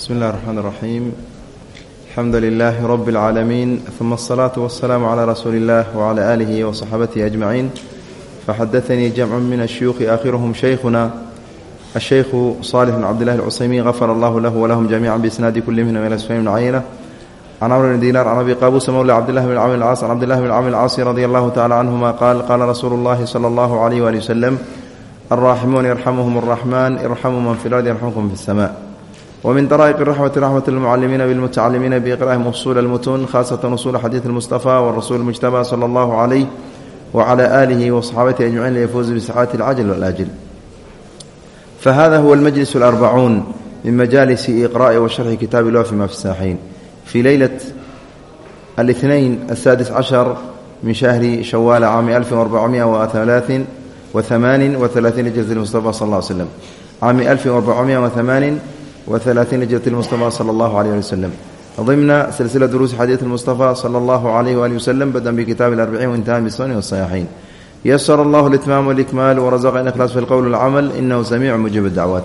bsmi اllahi الرحmn الرaxيim alxamdu لilaahi rb العaalamiin ثuma الصlaaةu والsلاam عlى rasuuli الlah وعlى آlihi وصaxaabatihi أجmaciin faxadaثanii jamcu min الshuyuuخi aakhiruhm shaykhuna الshaykhu صالح بn cabd لlah الcusaymin غafar allah lah wlahm jamiعa bsnaadi kuli minhm ilى sfayim bn cayna can cmr bn dinar can abi qabusa mowla cabdillahi bn camr اlcaas can cabdillahi bn camr اlcaasi radi allahu tacala canhuma qaal qaala rasuulu اllahi salى اllahu عalيh wali wslem alraaximuun yarxamuhum الraxman irxamuu man fi اlardi yarxamkum fi الsma wmin daraa'iq raxmati raxmat lmucalimiina bilmutacalimiina biiqra'ihim usuul almutuun khaasatan usuul xadiid almustafa warasuul mujtaba sala allahu calayh wacala aalihi wasaxaabatihi ajmaciin liyafuuzu bisacaati alcajl walaajil fahada huwa almajlis alarbacuun min majaalisi iqra'i wa sharxi kitaabi lwafi ma fi saaxiin fii leylat alithnain asaadis cashar min shahri shawaala caami alfin arbacamia wahalaain wahamaanin wahalaatiin hijrati mustafa sal lla slem caami alfin arbacamia wahamaanin وثلاثين جرة المصطفى صلى الله عليه وسلم ضمن سلسلة دروس حديث المصطفى صلى الله عليه وآله وسلم بدأ بكتاب الأربعين وانتهى بالسنن والصحيحين يسر الله الإتمام والإكمال ورزق الإخلاص في القول والعمل إنه سميع مجيب الدعوات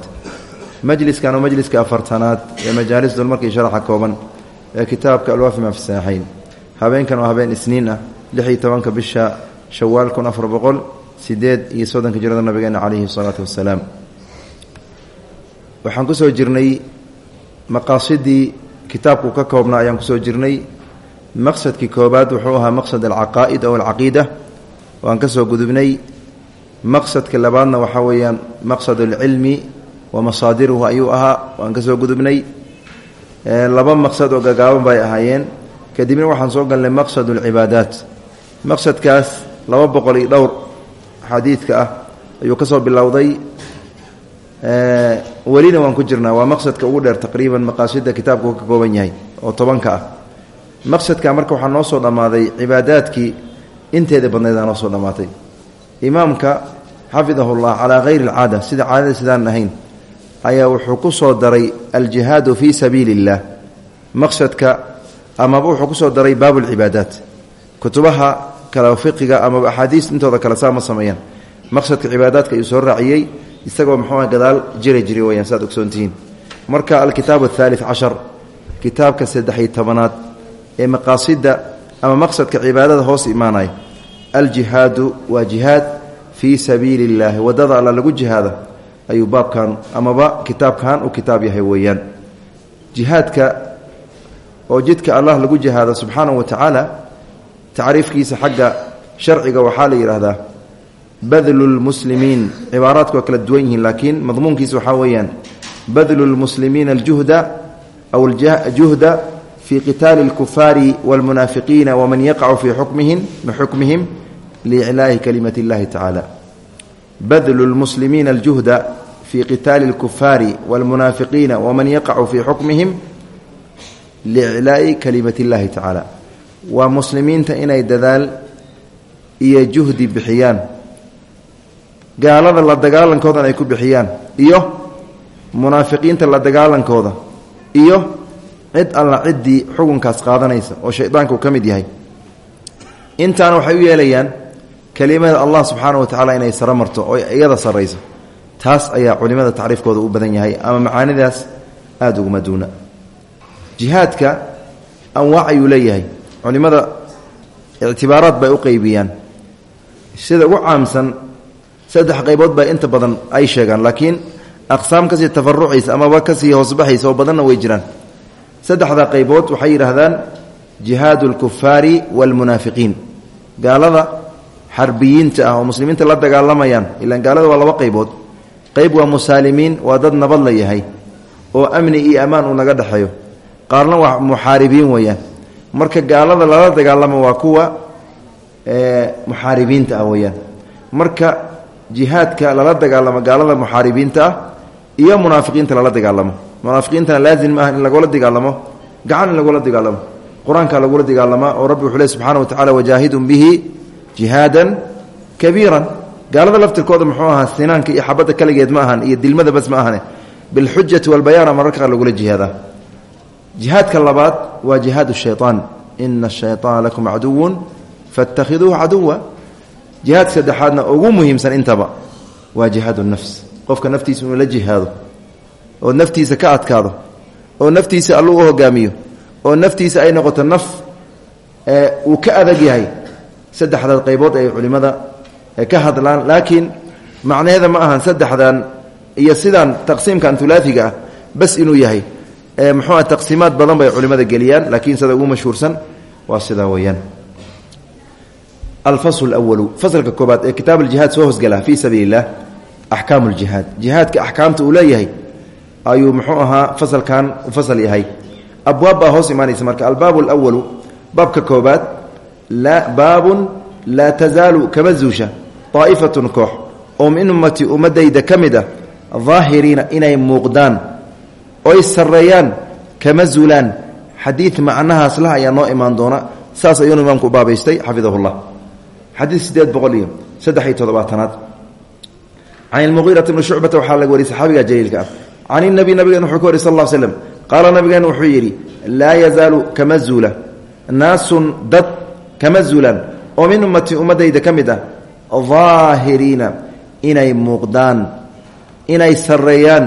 مجلس كانوا مجلس كأفرتانات مجالس دول مركي شرح كوبا كتاب كالواف ما في الساحين هبين كانوا هبين سنين لحي توانك بالشا شوال كن أفر بقول سيديد يسودن كجرد النبي عليه الصلاة والسلام waxaan ku soo jirnay maqaasidii kitaabku ka koobnaa ayaan ku soo jirnay. Maqsadkii koobaad wuxuu ahaa maqsad alcaqaa'id ow alcaqiida. Waan ka soo gudubnay. Maqsadka labaadna waxaa weeyaan maqsad alcilmi wa masaadiruhu ayuu ahaa. Waan ka soo gudubnay. Laba maqsad oo gagaaban bay ahaayeen. Kadibna waxaan soo galnay maqsad alcibaadaat. Maqsadkaas laba boqol iyo dhowr xadiidka ah ayuu ka soo bilowday welina waan ku jirnaa waa maqsadka ugu dheer taqriiban maqaasida kitaabku ka kooban yahay oo tobanka ah. Maqsadka marka waxaa noo soo dhammaaday cibaadaadkii inteeda badnayd aa noo soo dhammaatay. Imaamka xafidahullah calaa hayri alcaada sida caadada sidaan ahayn ayaa wuxuu ku soo daray aljihaadu fii sabiili illah maqsadka amaba wuxuu ku soo daray baabu lcibaadaat kutubaha kale fiqiga amaba axaadiis intooda kale saa ma sameeyaan. Maqsadka cibaadaadka ayuu soo raaciyey isagoo muxuua gadaal jiri jiri weyaan saad ogsoontihiin. Marka alkitaab athaalid cashar kitaabka saddex-iyo tobanaad ee maqaasida ama maqsadka cibaadada hoos imaanaya aljihaadu waa jihaad fii sabiili illaahi waddada alla lagu jihaada ayuu baabkan amaba kitaabkan u kitaab yahay weeyaan. Jihaadka oo jidka allah lagu jihaado subxaanahu wa tacaala tacriifkiisa xagga sharciga waxaa la yidhaahdaa badlu lmuslimiin cibaaraadku waa kala duwan yihiin laakiin madmuunkiisa waxaa weeyaan badlu lmuslimiina aljuhda aw juhda fii qitaali اlkufaari wاlmunaafiqiina waman yaqacu fii xukmihim bixukmihim liiclaahi kalimati اllahi tacaala badlu lmuslimiina aljuhda fii qitaali اlkufaari wاlmunaafiqiina waman yaqacu fii xukmihim liiclaa'i kalimati اllahi tacaala waa muslimiinta inay dadaal iyo juhdi bixiyaan gaalada la dagaalankoodan ay ku bixiyaan iyo munaafiqiinta la dagaalankooda iyo cid alla ciddii xukunkaas qaadanaysa oo shaydaanka uu ka mid yahay. Intaana waxay u yeelayaan kelimada allah subxaana wa tacaala inay saro marto oo iyada sarrayso taas ayaa culimada tacriifkooda u badan yahay ama macaanidaas aada uguma duuna. Jihaadka anwaac ayuu leeyahay culimada ictibaaraad bay u qeybiyaan sida ugu caamsan saddex qaybood baa inta badan ay sheegaan laakiin aqsaam ka sii tafarucaysa amaba ka sii hoosbaxaysa oo badanna way jiraan. Saddexda qaybood waxay yidhaahdaan jihaadu alkufaari waalmunaafiqiin gaalada xarbiyiinta ah oo muslimiinta la dagaalamayaan ilaan gaalada waa laba qaybood. Qayb waa musaalimiin waa dad nabad la yahay oo amni iyo ammaan uu naga dhexeeyo qaarna waa muxaaribiin weeyaan. Marka gaalada lala dagaalamo waa kuwa muxaaribiinta ah weeyaan. Marka jihaadka lala dagaalamo gaalada muxaaribiinta ah iyo munaafiqiinta lala dagaalamo. Munaafiqiintana laazim ma ah in lagula dagaalamo gacan in lagula dagaalamo qur'aanka lagula dagaalamaa oo rabbi wuxuu le wa tacala wajaahidun bihi jihaadan kabiiran. Gaalada laftirkooda muxuu ahaa sinaanka iyo xabadda kaligeed ma ahan iyo dilmada bas ma ahane. Bilxujati walbayaana mararka qaar lagula jihaadaa jihaadka labaad waa jihaad shayaan ina ashayطaana lakum caduwun faاtakhiduuhu caduwa jihaadka saddexaadna ugu muhiimsan intaba waa jihaad nafs. Qofka naftiisa inuu la jihaado oo naftiisa ka adkaado oo naftiisa allu u hogaamiyo oo naftiisa ay noqoto naf uu ka adag yahay saddexdaad qaybood ay culimmada ka hadlaan. Laakiin macnaheeda ma ahan saddexdan iyo sidaan taqsiimkan ulaaiga ah bas inuu yahay muxuu taqsiimaad badan bay culimmada geliyaan laakiin sida ugu mashhuursan waa sidaa weeyaan alfasl awalu faslka koobaad ee kitaab aljihaad soo hosgala fii sabiili illah axkaamu ljihaad jihaadka axkaamta uu leeyahay ayuu muxuu ahaa fasalkan u fasal yahay abwaab baa hoos imaanaysa marka albaab اlأwalu baabka koobaad baabun laa tazaalu kama zuusha طaa'ifatun koox oo min ummati ummadayda ka mid ah daahiriina inay muuqdaan oy sarreeyaan kama zuulaan xadiid macnahaas lah ayaa noo imaan doona saas ayuunu imaamku u baabaystay xafidahu اllah xadiid sideed boqol iyo saddex iyo toddobaatanaad. Can ilmugiirati bni shucbata waxaa laga wariyay saxaabiga jaliilka ah. Can inabi nabigen wuxuu ka wariy sal l slem qaala nabigen wuxuu yidhi laa yazaalu kama zuula. Naasun dad kama zuulaan. Oo min ummati ummadayda ka mid ah daahiriina inay muuqdaan inay sarreeyaan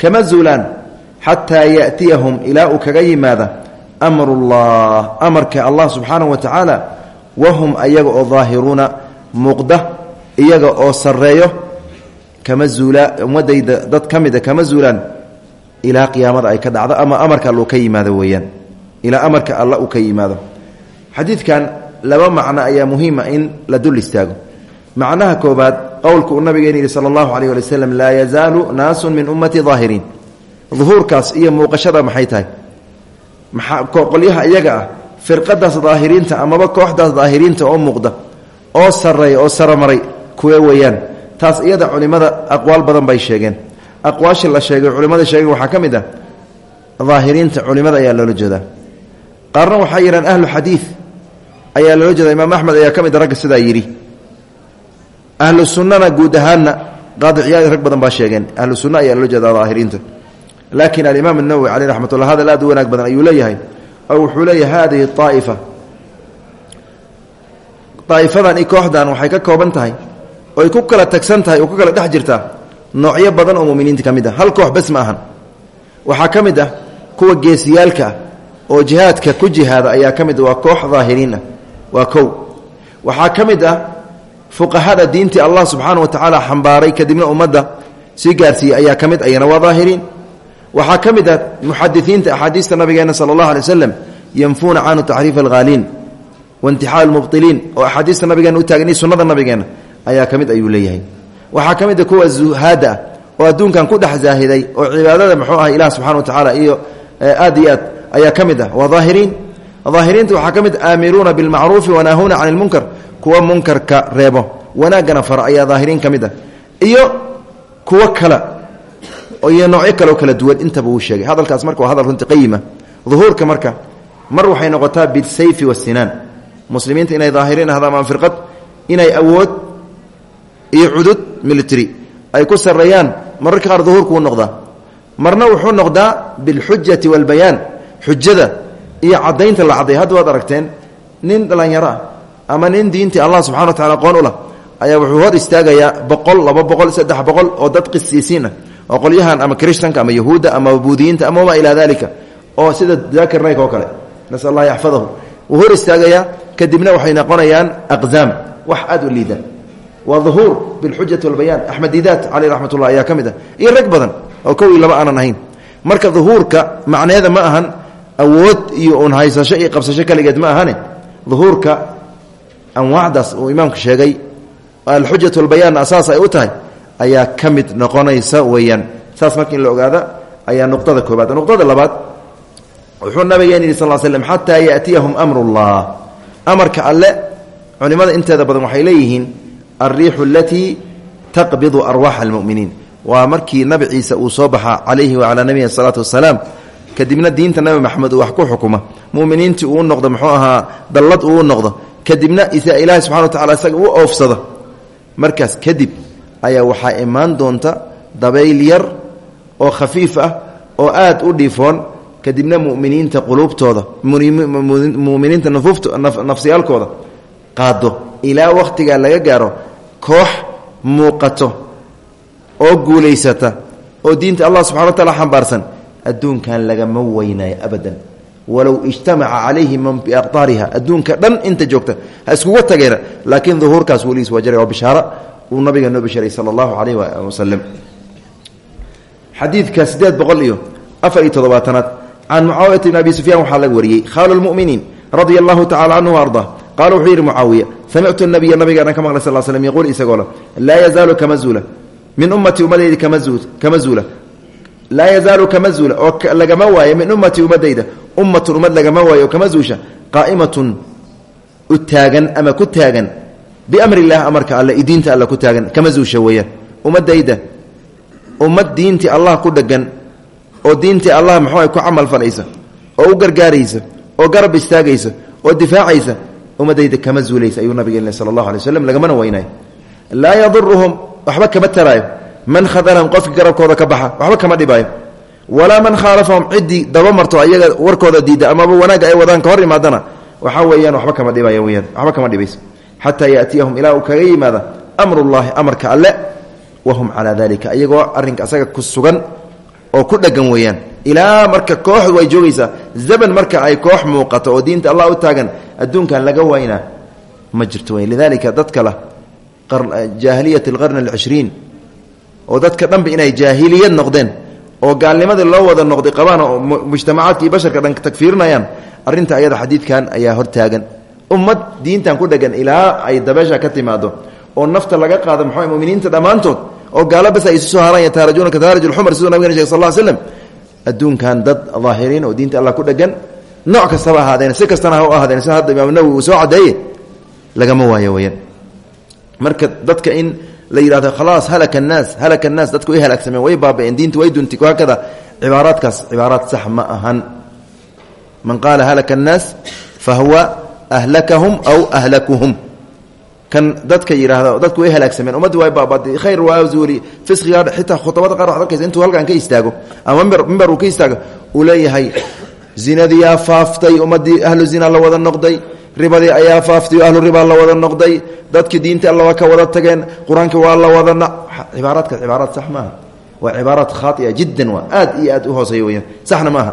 kama zuulaan. Xataa ya'tiyahum ilaa uu kaga yimaada amrullah amarka allah subxaanahu wa wahum ayaga oo daahiruuna muuqda iyaga oo sarreeyo kama zuula ummadayda dad ka mida kama zuulaan ilaa qiyaamada ay ka dhacdo ama amarka all ka yimaado weeyaan ilaa amarka alla uu ka yimaado. Xadiidkan laba macno ayaa muhiima in la dul istaago. Macnaha koobaad qowlka uu nabigeena yihi sala allahu alayh ali waslem laa yazaalu naasun min ummati daahiriin duhuurkaas iyo muuqashada maxay tahay? Qolyaha iyaga ah firqadaas daahiriinta amaba kooxdaas daahiriinta oo muuqda oo sareeya oo saramaray kuwe weeyaan? Taas iyada culimada aqwaal badan bay sheegeen. Aqwaasha la sheegay culimada sheegeen waxaa ka mid ah daahiriinta culimada ayaa loola jeedaa. Qaarna waxaa yidhahan ahlu xadiid ayaa loola jeeda imaam axmed ayaa ka mid a ragga sidaa yidhi. Ahlu sunnana guud ahaanna qaadiciyaad rag badan baa sheegeen. Ahlu sunna ayaa loola jeedaa daahiriinta. Laakiin alimaam الnawowi caleyh raxmat ullah hadal aad u wanaag badan ayuu leeyahay wuxuu leeyahay hadihi aa'ifa aa'ifadan i kooxdan waxay ka kooban tahay oy ku kala tagsan tahay oo ku kala dhex jirtaa noocyo badan oo muminiinta ka mid ah. Hal koox bes ma ahan. Waxaa ka mid ah kuwa geesiyaalka ah oo jihaadka ku jihaada ayaa ka mid waa koox daahiriin ah waa kow. Waxaa ka mid ah fuqahada diintii allah subxaana wa tacaala xambaaray kadibna ummadda sii gaarsiiyey ayaa ka mid ayana waa daahiriin waxaa ka mid ah muxadisiinta axaadiista nabigeena sala allah alay waslam yanfuuna canhu taxriif alhaaliin waintixaa almubطiliin oo axaadiista nabigeena u taagni sunnada nabigeena ayaa ka mid ayuu leeyahay. Waxaa ka mid a kuwa zuhaada ah oo adduunkan ku dhex zaahiday oo cibaadada muxuu ah ilah subxana wa tacaala iyo aad iyo aad ayaa ka mid ah waa daahiriin daahiriinta ah iyo noocyo kaleo kala duwan intaba uu sheegay. Hadalkaas marka waa hadal runti qayima duhuurka marka mar waxay noqotaa bisayfi wasinaan muslimiinta inay daahiriin ahdaan ama firqad inay awood iyo cudud military ay ku sareeyaan mararka qaar duhuurku u noqdaa. Marna wuxuu noqdaa bilxujati walbayaan xujada iyo cadaynta la cadday. Hadda waad aragteen nin dhallinyaro ah ama nin diintii allah subxana wa tacala aqoon u lah ayaa wuxuu hor istaagayaa boqol laba boqol saddex boqol oo dad qisiisiin ah oo qolyahan ama kristanka ama yahuudda ama buudiyiinta ama wamaa ilaa dalika oo sida daakir nayk oo kale nasal allah yaxfadahu wuu hor istaagayaa kadibna waxay noqonayaan aqzaam wax aad u liida waa uhuur bilxujati walbayaan. Axmed didaat caleyh raxmat ullah ayaa ka mid ah. Oo kow laba aanan ahayn. Marka duhuurka macneeda ma ahan awood iyo un haysasho iyo qabsasho kaligeed ma ahane duhuurka anwaacdaas uu imaamku sheegay alxujat walbayaan asaas ay u tahay ayaa ka mid noqonaysa weeyaan. Saas marka in la ayaa nuqdada koobaad. Nuqdada labaad wuxuu nabigeen yidhi sal slm xataa yaatiyahum amrullah. Amarka alle culimada inteeda badan waxay leeyihiin alriixu alatii taqbidu arwaaxa almuminiin. Waa markii nabi ciise uu soo baxa calayhi wacalaa nabihi asalaatu wasalaam kadibna diinta nabi maxamed uu wax ku xukuma. Muminiintii uu noqdo muxuu ahaa dallad uu noqdo. Kadibna ilaahi subxana wa tacala isaga u oofsado. Markaas kadib ayaa waxaa imaan doonta dabayl yar oo khafiif ah oo aad u dhiifoon kadibna muminiinta quluubtooda muminiinta nafsiyaalkooda qaado. Ilaa wakhtigaa laga gaaro koox muuqato oo guulaysata oo diinta allah subxana wa taala xambaarsan adduunkan lagama weynayo abadan. Walow ijtamaca calayhi man biaqdaariha adduunka dhan inta joogta ha iskuga tageena laakiin duhuurkaas weligiis waa jara waa bishaara uu nabiga noo bisharay sala allahu calayh wasalam xadiidka sideed boqol iyo afar iyo toddobaatanaad can mucaawiyata bn abi sufyaan waxaa laga wariyey khaalu lmuminiin radia allahu tacala canhu arda qaala wuxuu yidhi mucaawiya samictu nabiya nabigaana ka maqlay sal slm yaquul isagoo le laa yazaalu kama zuula min ummati ummadayda kama zuula laa yazaalu kama zuula oo lagama waayo min ummati ummadayda ummatun ummad lagama waayo oo kama zuusha qaa'imatun u taagan ama ku taagan biamri illah amarka alle diinta alla ku taagan kama zuusha weeyaan ummadayda ummad diintii allah ku dhegan oo diintii allah muxuu ku camal falaysa oo u gargaaraysa oo garab istaagaysa oo difaacaysa ummadayda kama zuulaysa ayuu nabigeen sala allahu alay waslam lagamana weynayo. Laa yaduruhum waxba kama taraayo. Man khadalahum qofkii garabkooda ka baxa waxba kama dhibaayo. Walaa man khaalafahum ciddii daba marto ayaga warkooda diidda amaba wanaagga ay wadaan ka hor imaadana waxaa weyaan waxba kama xataa yaatiyahum ilaa uu kaga yimaada amrullahi amarka alle wahum calaa dalika ayagoo arrinka asaga ku sugan oo ku dhegan weeyaan. Ilaa marka kooxdu way joogaysaa zaman marka ay koox muuqato oo diinta allah u taagan adduunkan laga waynaa ma jirto weyn. Lidalika dadka lah jaahiliyat alqarni alcishriin oo dadka dhanba inay jaahiliyad noqdeen oo gaalnimadii loo wada noqday qabaan oo mujtamacaadka iyo basharka dhan tagfiirinayaan arrinta ayada ummad diintan ku dhegan ilaa ay dabeesha ka timaado oo nafta laga qaado maxaa muminiinta dhammaantood oo gaalo bas ay isu soo haraan yataarajuna ka taaraj lxumar siduu nabigana sheg sal lla slam adduunkan dad daahiriin oo diinta allah ku dhegan nooc kastaba ahaadeen si kastana ha u sida hadda imaam nawowi uu soo cadeeye lagama waayo weyaan marka dadka in la yidhahdo khalaas halaka annaas halaka annaas dadku way halaagsameen way baaba'een diinta way duntay hakada cibaaraadkaas cibaaraad sax ma ahan. Man qaala halaka annaas fa huwa ahlakahum aw ahlakuhum. Kan dadka yidhaahda dadku way halaagsameen. Ummaddi way baabaaday khayr waa zuuli fisqiga xitaa khudabada qaar waxad arkaysa intuu halkan ka istaago ama mimber uu ka istaago uu leeyahay zinadiyaa faaftay ummaddii ahlu zina la wada noqday ribadii ayaa faaftay ahlu ribaa la wada noqday dadkii diinta alla waa ka wada tageen qur'aanka waa la wada cibaaraadkaas cibaaraad sax maaha. Waa cibaaraad jiddan waa. Aad iyo u hooseeya weyaan saxna maaha.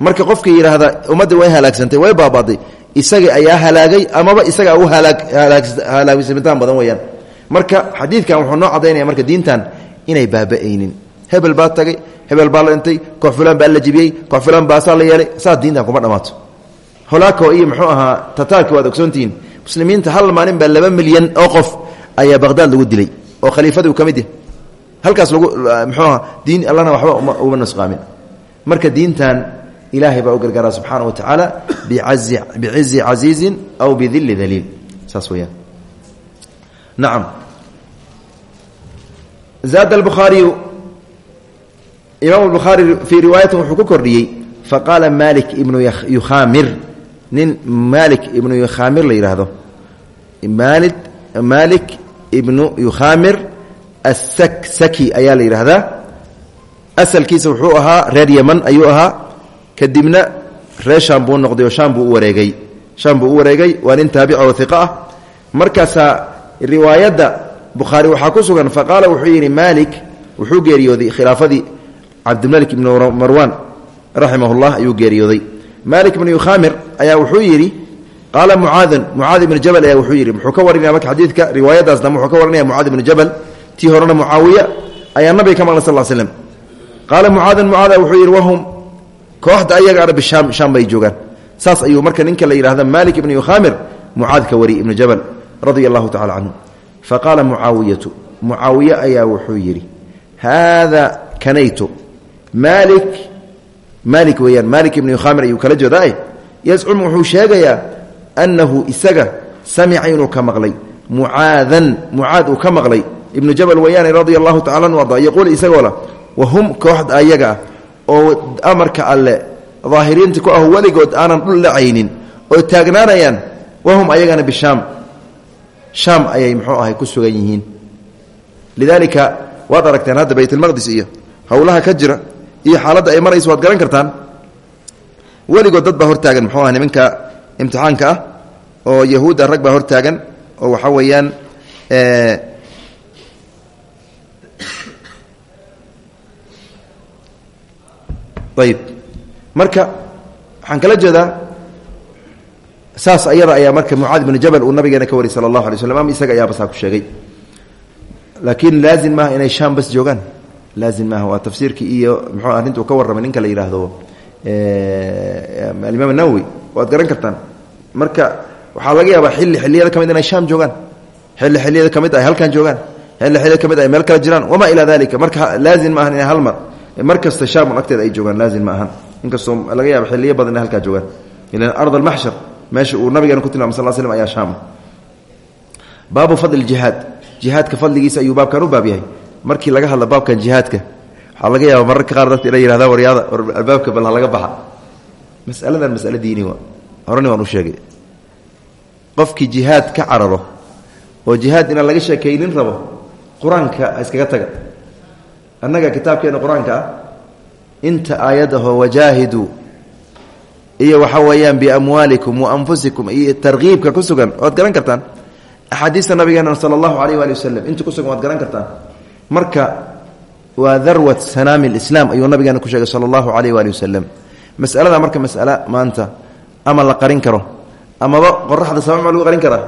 Marka qofka yidhaahda ummaddii way halaagsantay way baabaaday isaga ayaa halaagay amaba isaga u halaagsamintaan badan weyaan marka xadiidkan wuxuu noo cadaynaya marka diintan inay baaba'aynin. Hebel baa tagay hebel baa la dhintay koox fulaan baa la jibiyey koox fulaan baasaa la yeelay saas diintan kuma dhammaato holaako iyo muxuu ahaa tataarki waad ogsoontihiin muslimiinta hal maalin baa laba milyan oo qof ayaa baqhdaad lagu dilay oo khaliifadii ka mid halkaas lagu muxuu aha diin allana waxba uma nusqaamin. Marka diintan ilaahay baa u gargaaraa subxaana wa tacaala bicizi casiizin aw bidili daliil saas weyaan nacam zaada albukhaariyu imaam albukhaari fii riwaayatin wuxuu ku kordhiyey faqaala malik ibnu yukhamir nin malik ibnu yukhamir la yidhaahdo mali malik ibnu yukhamir assaksaki ayaa la yidhaahdaa asalkiisa wuxuu ahaa reer yeman ayuu ahaa kadibna shaam buu noqday oo shaam u wareegay. Shaam u wareegay waa nin taabica oo iqa ah. Markaasaa riwaayadda bukhaari waxaa ku sugan faqaala wuxuu yidhi maalik wuxuu geeriyooday khilaafadii cabdimalik ibnu marwan raximahullah ayuu geeriyooday. Maalik ibnu yukhamir ayaa wuxuu yidhi qaala mucaadin mucaad ibnu jabal ayaa wuxuu yidhi muxuu ka warinaya marka xadiidka? Riwaayadaas dambe wuxuu ka warinaya mucaad ibnu jabal. Tii horena mucaawiya ayaa nabiga ka maqlay sal l slem qaala mucaadin mucaada wuxuu yidhi wahum kooxda ayaga bishaam shaam bay joogaan. Saas ayuu marka ninka la yidhahda malik ibnu yukhamir mucaad ka wari ibnu jabal radia allahu tacala canhu mucaawiyatu mucaawiye ayaa wuxuu yidhi haada kanaytu maalik maalik weeyaan maalik ibnu yukhamir ayuu kala jeedaa yazcum wuxuu sheegayaa annahu isaga samica inuu ka maqlay mucaadan mucaad uu ka jabal weeyaane radia allahu anhu arda yaquul isagoo wahum kooxda ayaga ah oo amarka alle daahiriinta ku ah weligood aanan dhul dhacaynin oo taagnaanayaan wahum ayagana bishaam. Shaam ayay muxuu ahay ku sugan yihiin. Lidaalika waad aragteen hadda baytulmaqdis iyo howlaha ka jira iyo xaaladda ay marayso waad garan kartaan. Weligood dad baa hortaagan muxuu ah nimanka imtixaanka ah oo yahuudda rag baa hortaagan oo waxaa weeyaan ayib marka waxaan kala jeedaa saas ayada ayaa marka mucaad bnu jabal uu nabigeena ka wariy sala allahu alay isaga ayaaba saa ku sheegay. Laakiin laazim maaha inay shaam bas joogaan. Laazim maaha waa tafsiirkii iyo muxuu arrintuu ka warramay ninka la yidhaahdo alimaam nawowi waad garan kartaan. Marka waxaa laga yaabaa xilli xilliyada ka inay shaam joogaan. Xilli xilliyada ka ay halkan joogaan. Xilli xilliyada ka ay meel kala jiraan. Wamaa ilaa dalika marka laazim ma ahan inay hal mar kasta agteeda ay joogaan laazim ma ahan. Inkastoo laga yaaba xilliyo badan halkaa joogaan. Ilan ard almaxshar meesha uu nabigeena ku tilmamay sal slm ayaa shaam baabu fadli jihaad. Jihaadka fadligiisa ayuu baabkan u baab yahay. Markii laga hadla baabkan jihaadka waxaa laga yaaba mararka qaar dadka inay yihahdaa waryaada albaabka bal halaga baxa. Masaladan masale diini wa horeni waan u sheegay. Qofkii jihaad ka cararo oo jihaad inaan laga sheekaynin rabo qur'aanka iskaga taga annaga kitaabkeena qur'aanka ah inta aayad ahoo wajaahiduu iyo waxa weeyaan biamwaalikum wa anfusikum iyo tarkiibka ku sugan waad garan kartaan? Axaadiista nabigeena sala allahu alayh waali wasalam inta ku sugan waad garan kartaan? Marka waa darwat sanaami lislaam ayuu nabigeena ku sheegay sala allahu alayh waali wasalam masalada marka masale maanta ama la qarin karo amaba qoraxda sama ma lagu qarin karaa?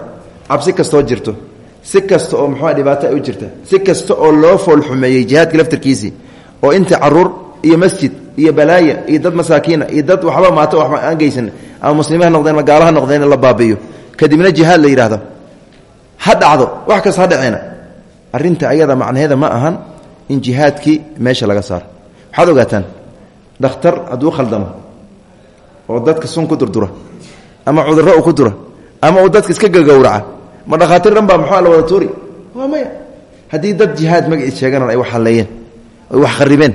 Cabsi kastoo jirto si kasta oo muxua dhibaato ay u jirta si kasta oo loo foolxumeeyey jihaadka laftarkiisii oo inta carruur iyo masjid iyo balaaya iyo dad masaakiina iyo dad waxba maato waxba aan geysan ama muslimiin ha noqdeen ama noqdeen la baabi'iyo. Kadibna jihaad la yidhaahdo ha wax kasta ha arrinta ayada macnaheeda ma ahan in jihaadkii meesha laga saaro. Waxaad ogaataan dhakhtar hadduu khaldamo oo dadka sun ku durdura ama cudurro uu ku dura ama uu dadka iska gagowraca ma dhakhaatiir dhan baa muxuu la wada tuuri? Waa maya. Haddii dad jihaad magaciis sheeganan ay wax halleeyeen ay wax kharibeen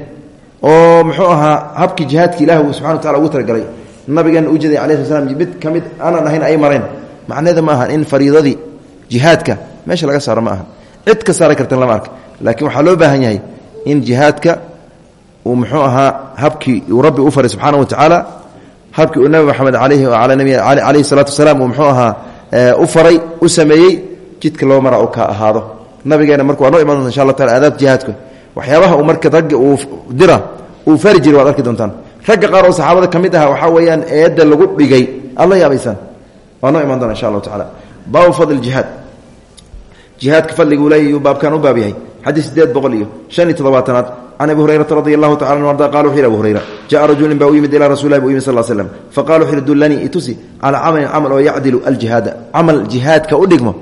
oo muxuu ahaa habkii jihaadki ilahi uu subxana wa tacala ugu talagalay nabigeena u jeeday alai sl slam mid ka mid aanan ahayn ay mareen. Macnaheeda ma ahan in fariidadii jihaadka meesha laga saaro ma ahan. Cid ka saari kartan lama arka laakiin waxaa loo baahan yahay in jihaadka uu muxuu ahaa habkii uu rabbi u faray subxaana wa tacaala habkii uu nabi maxamed alayhi ala nabi alayhi salaatu wasalaam uu muxuu ahaa u faray u sameeyey jidka loo mara ka ahaado. Nabigeena marka waa noo iman donta insha allah taala aadaab jihaadka waxyaabaha uu marka ragga uu dira uu fari jiri waad arki doontaan. Ragga qaar oo saxaabada ka mid aha waxaa weeyaan eedda lagu dhigay. Aad la yaabaysaan. Waa noo iman doona insha allahu tacala baabu fadli jihaad. Jihaadka fadliga uu leeyahy baabkan u baab yahay. Xadiis sideed boqol iyo shan iyo toddobaatanaad can abi hurayrata radi allahu tacala arda qala wuxu yhi abu hurayra jaءa rajulin baa u yimid ilaa rasulilah bu yimid sal slm faqala wuxu yhi dullanii itusi calaa camalin camal oo yacdilu aljihaada camal jihaadka u dhigmo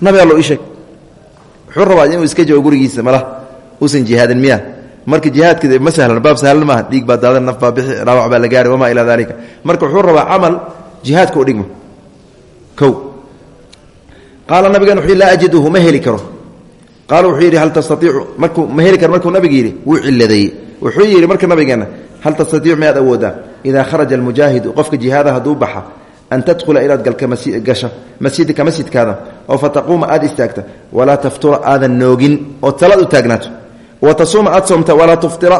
nabi allo ii sheeg wuxuu rabaa inuu iska joogo gurigiisa mala usan jihaadin miya marka jihaadka ma sahlan baab sahlan maaha dhiig baa daadan naf baa bixi dhaawac baa la gaari wamaa ilaa dalika marka wuxuu rabaa camal jihaadka u dhigmo o qaala nabigan wuxuu laa ajiduhu ma heli karo qaala wuxuu yidhi hal tastaiicu markuu ma heli karo markuu nabiga yidhi wuu ciladeeyey wuxuu yidhi marka nabigeenna hal tastaiicu miyaad awoodaa? Idaa kharaja almujaahidu qofka jihaada hadduu baxa an tadkhula inaad gasho masjidka masjidkaada oo fataquuma aad istaagta walaa taftura aadan noogin oo talaad u taagnaato wa tasuuma aad soomta walaa tuftira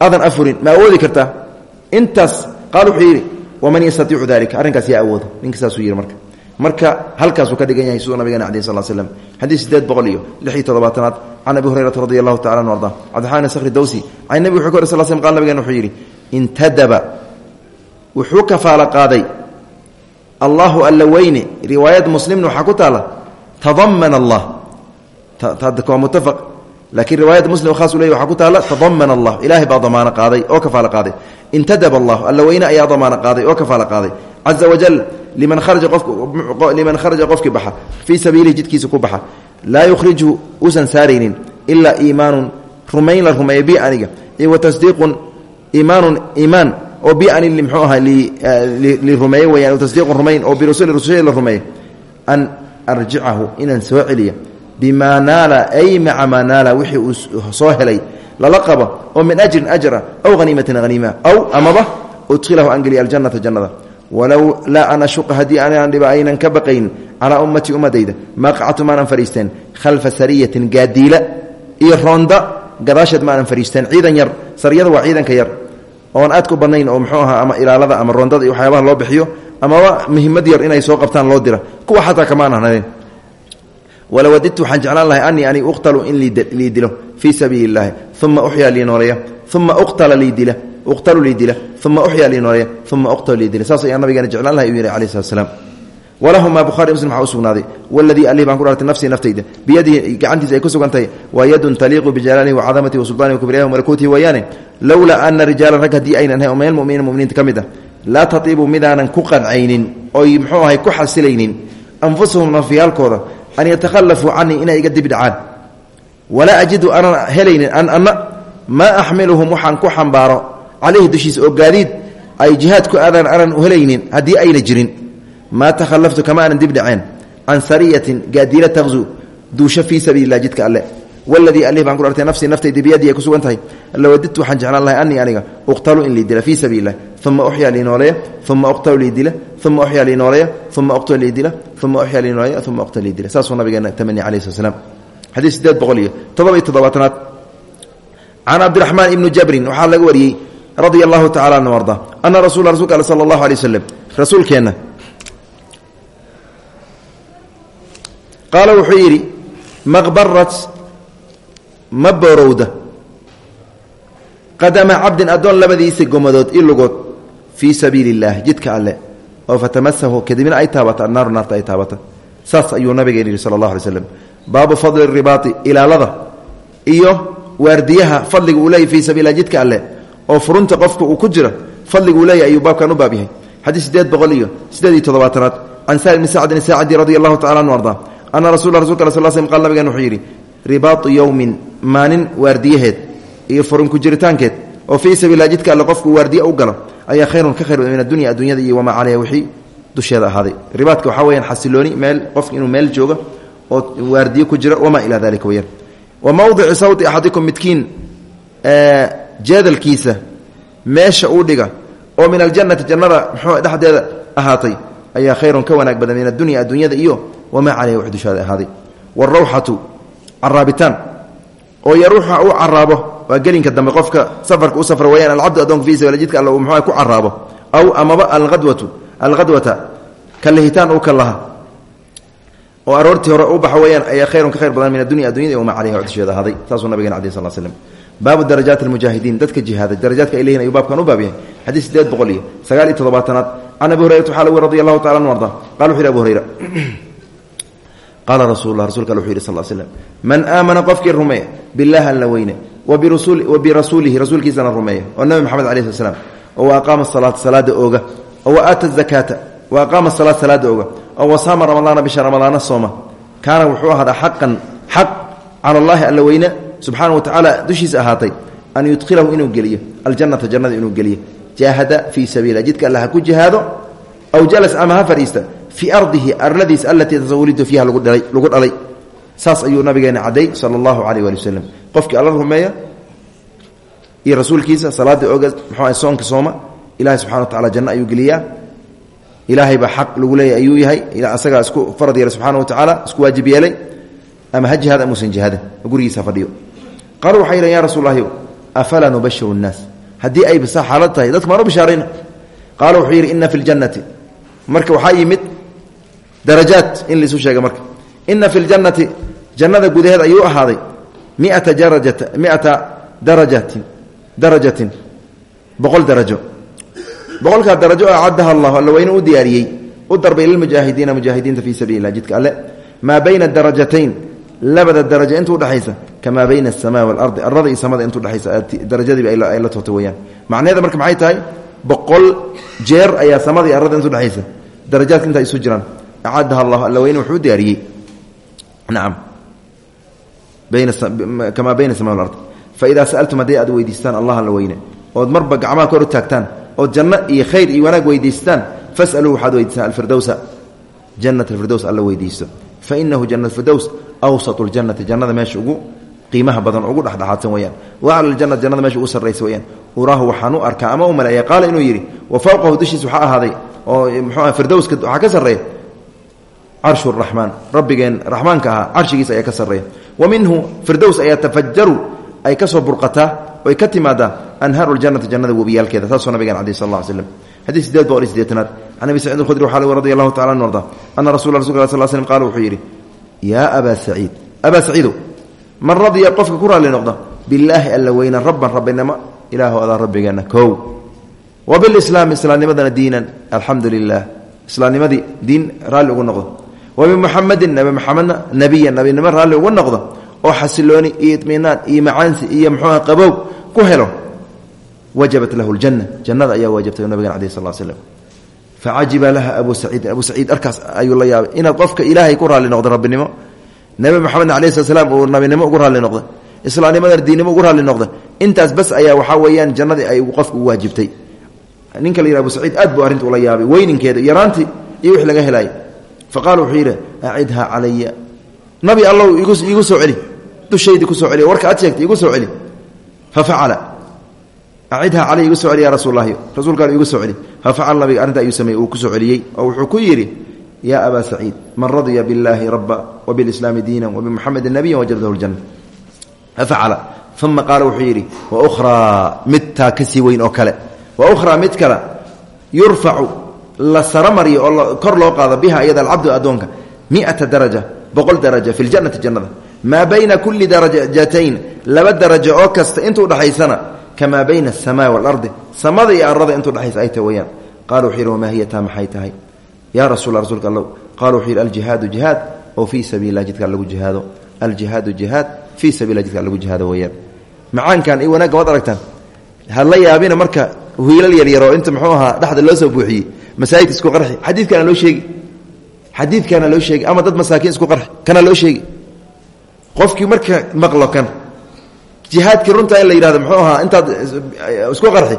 aadan afurin. Ma awoodi kartaa? Intaas qaal wuxuu yidhi waman yastaiicu dalika arrinkaas marka halkaasuu ka dhigan yahay siduu nabigeen calayi sal slm xadiis sideed boqol iyo lix iyo toddobaatanaad. Can abi hurayrata wuxuu ka hor qaaday allahu alla weyne riwaayad muslimna waxaa ku allah. Waa mutafaq laakiin riwaayad muslim khaas u ley waxaa allah. Ilaahay baa damaano qaaday oo kafaalo qaaday. Intadaba allah alla weyne ayaa qaaday oo kafaalo qaaday. Caza wajal liman kharaja qofkii baxa fii sabiilihi jidkiisa ku baxa. Laa yukhrijhu uusan saaraynin ilaa iimaanun rumayn la rumeeya bi aniga. Iyo wa tasdiiqun iimaanun iimaan oo bi ani mxuu ahaa li rumeeye weyaan tasdiiqun rumayn oo birasuli rasul la rumeeye an arjicahu inaan soo celiya. Bimaa naala ay maca maa naala wixii uu soo helay. Lala qabo oo min ajrin ajra aw haniimatin haniima aw amaba udkhilahu an geliya aljannata jannada walow laa an ashuqa haddii aanaan dhiba aynan ka baqayn calaa ummatii ummadayda maa qactu maanan fadhiisteen khalfa sariyatin gaadiila iyo roonda gadaasheed maanan fadhiisteen ciidan yar sariyada waa ciidanka yar. Oon aad ku badnayn oo muxuu ahaa ama ilaalada ama roondada iyo waxyaabaha loo bixiyo amaba muhimad yar inay soo qabtaan loo dira. Kuwa xataa kamaan ahnadeen walow wadidtu waxaan jeclaan lahay anii ani uqtalu in lii dilo fii sabiili illaahi uma uxyaa lii nooleya uma uqtala lii dila uqtalu lii dila uma uxyaa lii nooleeya uma uqtalu lii dila. Saas ayaa nabigeena jeclaan laha uu yihi alayh slat slam walahumaa buhari muslim waxaa u sugnaaday waladii alih baan ku dhaartay nafsii naftayda biyadihi gacantiisa ay ku sugan tahay waa yadun taliiqu bijalaalihi wacadamatihi wasulطaanihi wakibriyahi wamalakuutihi wayaane lowlaa ana rijaalan rag haddii aynan ahay oo min almuminiina muminiinta ka mid ah laa tatiibu midaanan ku qancaynin oy muxuu ahay ku xasilaynin anfusahum nafyaalkooda an yatakhallafuu canii inay calayhi dushiisa oo gaadiid ay jihaad ku aadaan aanan u helaynin haddii ayna jirin. Maa takhallaftu kama aanan dib dhaceen can sariyatin gaadiila taqzu duusho fii sabiili lah jidka alle. Waladii alih baan ku dhartay nafsii naftaydi biyadii ay ku sugan tahay. Lawadidtu waxaan jeclaan lahay anii aniga uqtalu in lii dila fii sabiili lah uma uxyaa lii nooleeya uma uqtalu lii dila uma uxyaa lii nooleeya uma uqtalu lii dila uma uxyaa lii nooleeya uma uqtalu lii dila. Saasuu nabigeena tamani alayh slat slam xadiis sideed boqol iyo todoba iyo toddobaatanaad. Can cabdiraxmaan ibni jabrin waxaa laga wariyey radia allahu tacala anhu arda ana rasula rasulka al sala allahu alay waslem rasuulkeenna qaala wuxuu yidhi maqbarat ma boorowda. Qadama cabdin addoon labadiisa gomadood i lugood fii sabiili اllaah jidka alle. Oo fatamasahu kadibna ay taabata annaaru naarta ay taabata. Saas ayuu nabigeen yidhi sala allah alay slam baabu fadli ribaati ilaalada iyo waardiyaha fadliga uu leeyahy fii sabilah jidka alle oo furunta qofka uu ku jira fadliga uu leeyahy ayuu baabkan u baab yahay. Xadiis sideed boqol iyo sideed iyo toddobaatanaad. Can saali bni sacdin ana rasul rasulka al sl sl qal nabigan wuxuu yidhi ribaatu yowmin iyo furun ku jiritaankeed oo fii sabilah jidka alle qofku waardiye u galo ayaa khayrun ka khayr min addunya addunyada iyo wamaa caleyha wixii dusheeda ahaaday. Ribaadka waxaa weyaan xasilooni meel qofka inuu meel jooga oo waardiye ku jira wamaa ilaa dalika weyaan wa mawdici sawti axadikum midkiin jeedalkiisa meesha uu dhiga oo min aljannati jannada muxuu dhexdeeda ahaatay ayaa khayrun ka wanaag badan min addunya addunyada iyo wamaa caleyha wax dusheeda ahaaday. Wاrawxatu caraabitaan oo yaruuxa uu caraabo waa gelinka dambe qofka safarka u safra weyaan alcabdu addoonka fi sabila jidka all mxua ku caraabo aw amaba alhadwatu alhadwata kalihitaan uu ka laha oo aroortii hore u baxa ayaa khayrun ka khayr badan min addunya addunyada wamaa caleyha wax dusheeda ahaaday saasuu nabigeen alay sal slm baabu darajaat almujaahidiin. Dadka jihaaday darajaadka ay leyihin ayuu baabkan u baab yahay xadiis sideed boqol iyo sagaal iyo toddobaatanaad. Can abi hurayrata waxaa lagu radi allahu tacala anu arda qala wuxu yhi abu hurayra qaala rasuullah rasulka al wuxu yidhi sal slm man aamana qofkii rumeeya billahi alla weyne wa birasuulihi rasuulkiisana rumeeya oo nabi maxamed alai sl slam oo wa aqaama salaata salaada ooga oo wa aata zakaata wa aqaama salaata salaada ooga oo wa saama ramadaana bisha ramadaana sooma. Kaana wuxuu ahaadaa xaqan xaq cala allahi alla weyne subxaana wa tacaala dushiisa ahaatay an yudkhilahu inuu geliyo aljannata jannada inuu geliyo. Jaahada fii sabiila jidka alla ha ku jihaado aw jalas ama ha fadhiista fii ardihi arladiis alatii tasawulitu fiiha lagu dhalay saas ayuu nabigeena cadday sala allahu caleyh waali wasalam qofkii alla rumeeya iyo rasuulkiisa salaada oga muxuu soonka sooma ilahay subxana wa tacala janno ayuu geliyaa. Ilaahay baa xaq lagu leeyahy ayuu yahay. Asagaa isku farad yeelay subxana wa tacaala isku waajib yeelay. Ama ha jihaad amuusan qaaluu waxay yidhan ya rasuul lahi afalaa nubashiru nnaas haddii ay basa xaalad tahay dadka maan u bishaarayna. Qaala wuxuu yidhi ina marka waxaa yimid darajaat in laisu sheega marka. Ina fi ljannati jannada gudaheed ayuu ahaaday miata jarajat miata darajatin darajatin boqol darajo. Boqolkaa darajo oo acadaha allahu alla weyne u diyaariyey u darbay lilmujaahidiina mujaahidiinta fii sabiili lah jidka alle. Maa bayna darajatayn labada darajo inta udhexaysa kamaa bayna asamaa waalardi arada iyo samada inta udhexaysa darajadiiba ay la toota weyaan macnaheeda marka maxay tahay? Boqol jeer ayaa samada iyo arada inta udhexaysa darajaadka intaa isu jiraan. Acadaha allahu alla weyne wuxuu diyaariyey. Nacam kamaa bayna sama walard. Faidaa sa'altum hadday aad weydiistaan allah alla weyne ood marba gacmaha kor u taagtaan ood janno iyo khayr iyo wanaag weydiistaan fasaluu waxaad weydiistaan alfirdowsa jannat alfirdows alla weydiisto. Fa inahu jannat firdows awsatu ljannati jannada meesha ugu qiimaha badan ugu dhexdhexaadsan weyaan wa acla ljannat jannada meesha ugu sarraysa weyaan uraahu waxaan u arkaa ama u maleeya qaala inuu yidhi wa fowqahu dushiis waxaa ahaaday oo muxuu firdowska waxaa ka sarreeya? Carshu raxmaan rabbigeen raxmaanka ahaa carshigiisa ayaa ka sarreeya. Wa minhu firdows ayaa tafajaru ay ka soo burqataa oy ka timaadaa anhaaru ljannati jannada webiyaalkeeda. Saasuu nabigeen calayi sal alla ly slam xadiis sideed boqol iyo sideetanaad. Can abi sacid alkhudri waxaa radi allahu tacala anu arda ana rasula rasulka sal slm qaala wuxuu yidhi yaa abaa saciid. Abaa saciidow man radiya qofka ku raalli noqda billaahi alla weyna rabban rabbinimo ilaahu adaa rabbigeena kow. Wa bilislaami islaamnimadana diinan alxamdu lilah islaamnimadii diin raalli ugu noqdo. Wa bimuxamedin nabi maxamedna nebiyan nabinimo raalli ugu noqdo oo xasilooni iyo idminaan iyo macaansi iyo muxuuha qabow ku helo. Wajabat lahu ljanna jannada ayaa waajabtay nabigan aleh sal slm facajiba laha abu saciidin abu saciid arkaas ayuu la yaabay inaad nabi maxamedna aleh slat slam uu nabinimo ugu raalli noqda islaamnimadana diinnimo ugu raalli noqda intaas bas ayaa waxaa weeyaan jannadii ay qofka u waajibtay. Ninka la yidhah abu saciid aad buu arrinta ula yaabay weyninkeeda yaraantii iyo wix laga helaayay fa qaala wuxuu yidhi acidhaa calaya nabi allow iigu soo celi. Dushaydii ku soo celi warka aad sheegtay igu soo celi. Fa facala acidhaa calay igu soo celi ya rasuul lahi rasuulkaan igu soo celi. Fa facala nabiga arrinta ayuu sameeyey uu ku soo celiyey. Oo wuxuu ku yidhi yaa abaa saciid man radya billaahi rabba wa bilislaami diinan wa bimuxamedin nabiyan wajabtahu ljanna fa facala uma qaala wuxuu yidhi wa ukhraa midtaa ka sii weyn oo kale wa ukhraa mid kale yurfacu la saramariyo oo kor loo qaado biha iyada alcabdu addoonka miata daraja boqol daraja fi ljannati jannada maa bayna kulli darajatayn laba darajo oo kasta intuu dhexaysana kamaa bayna asamaa waalardi samada iyo arada intuu dhexaysa ay ta weyaan qala wuxuu yidhi wamaa hiya taa maxay tahay yaa rasuula rasuulka allow qala wuxuu yidhi aljihaadu jihaad oo fii sabiililah jidkaa lagu jihaado. Aljihaadu jihaad fii sabilah jidkaa lagu jihaado weyaan macaankan iyo wanaagga waad aragtaan. Ha la yaabina marka wiilal yaryaroo inta muxuu ahaa dhexda loo soo buuxiyey masaajid isku qarxi. Xadiidkaana loo sheegi. Xadiidkaana loo sheegi. Ama dad masaakiin isku qarxi. Kana loo sheegi. Qofkii marka maqlo kan. Jihaadkii runta in la yidhahdo muxuu ahaa intaad isku qarxi.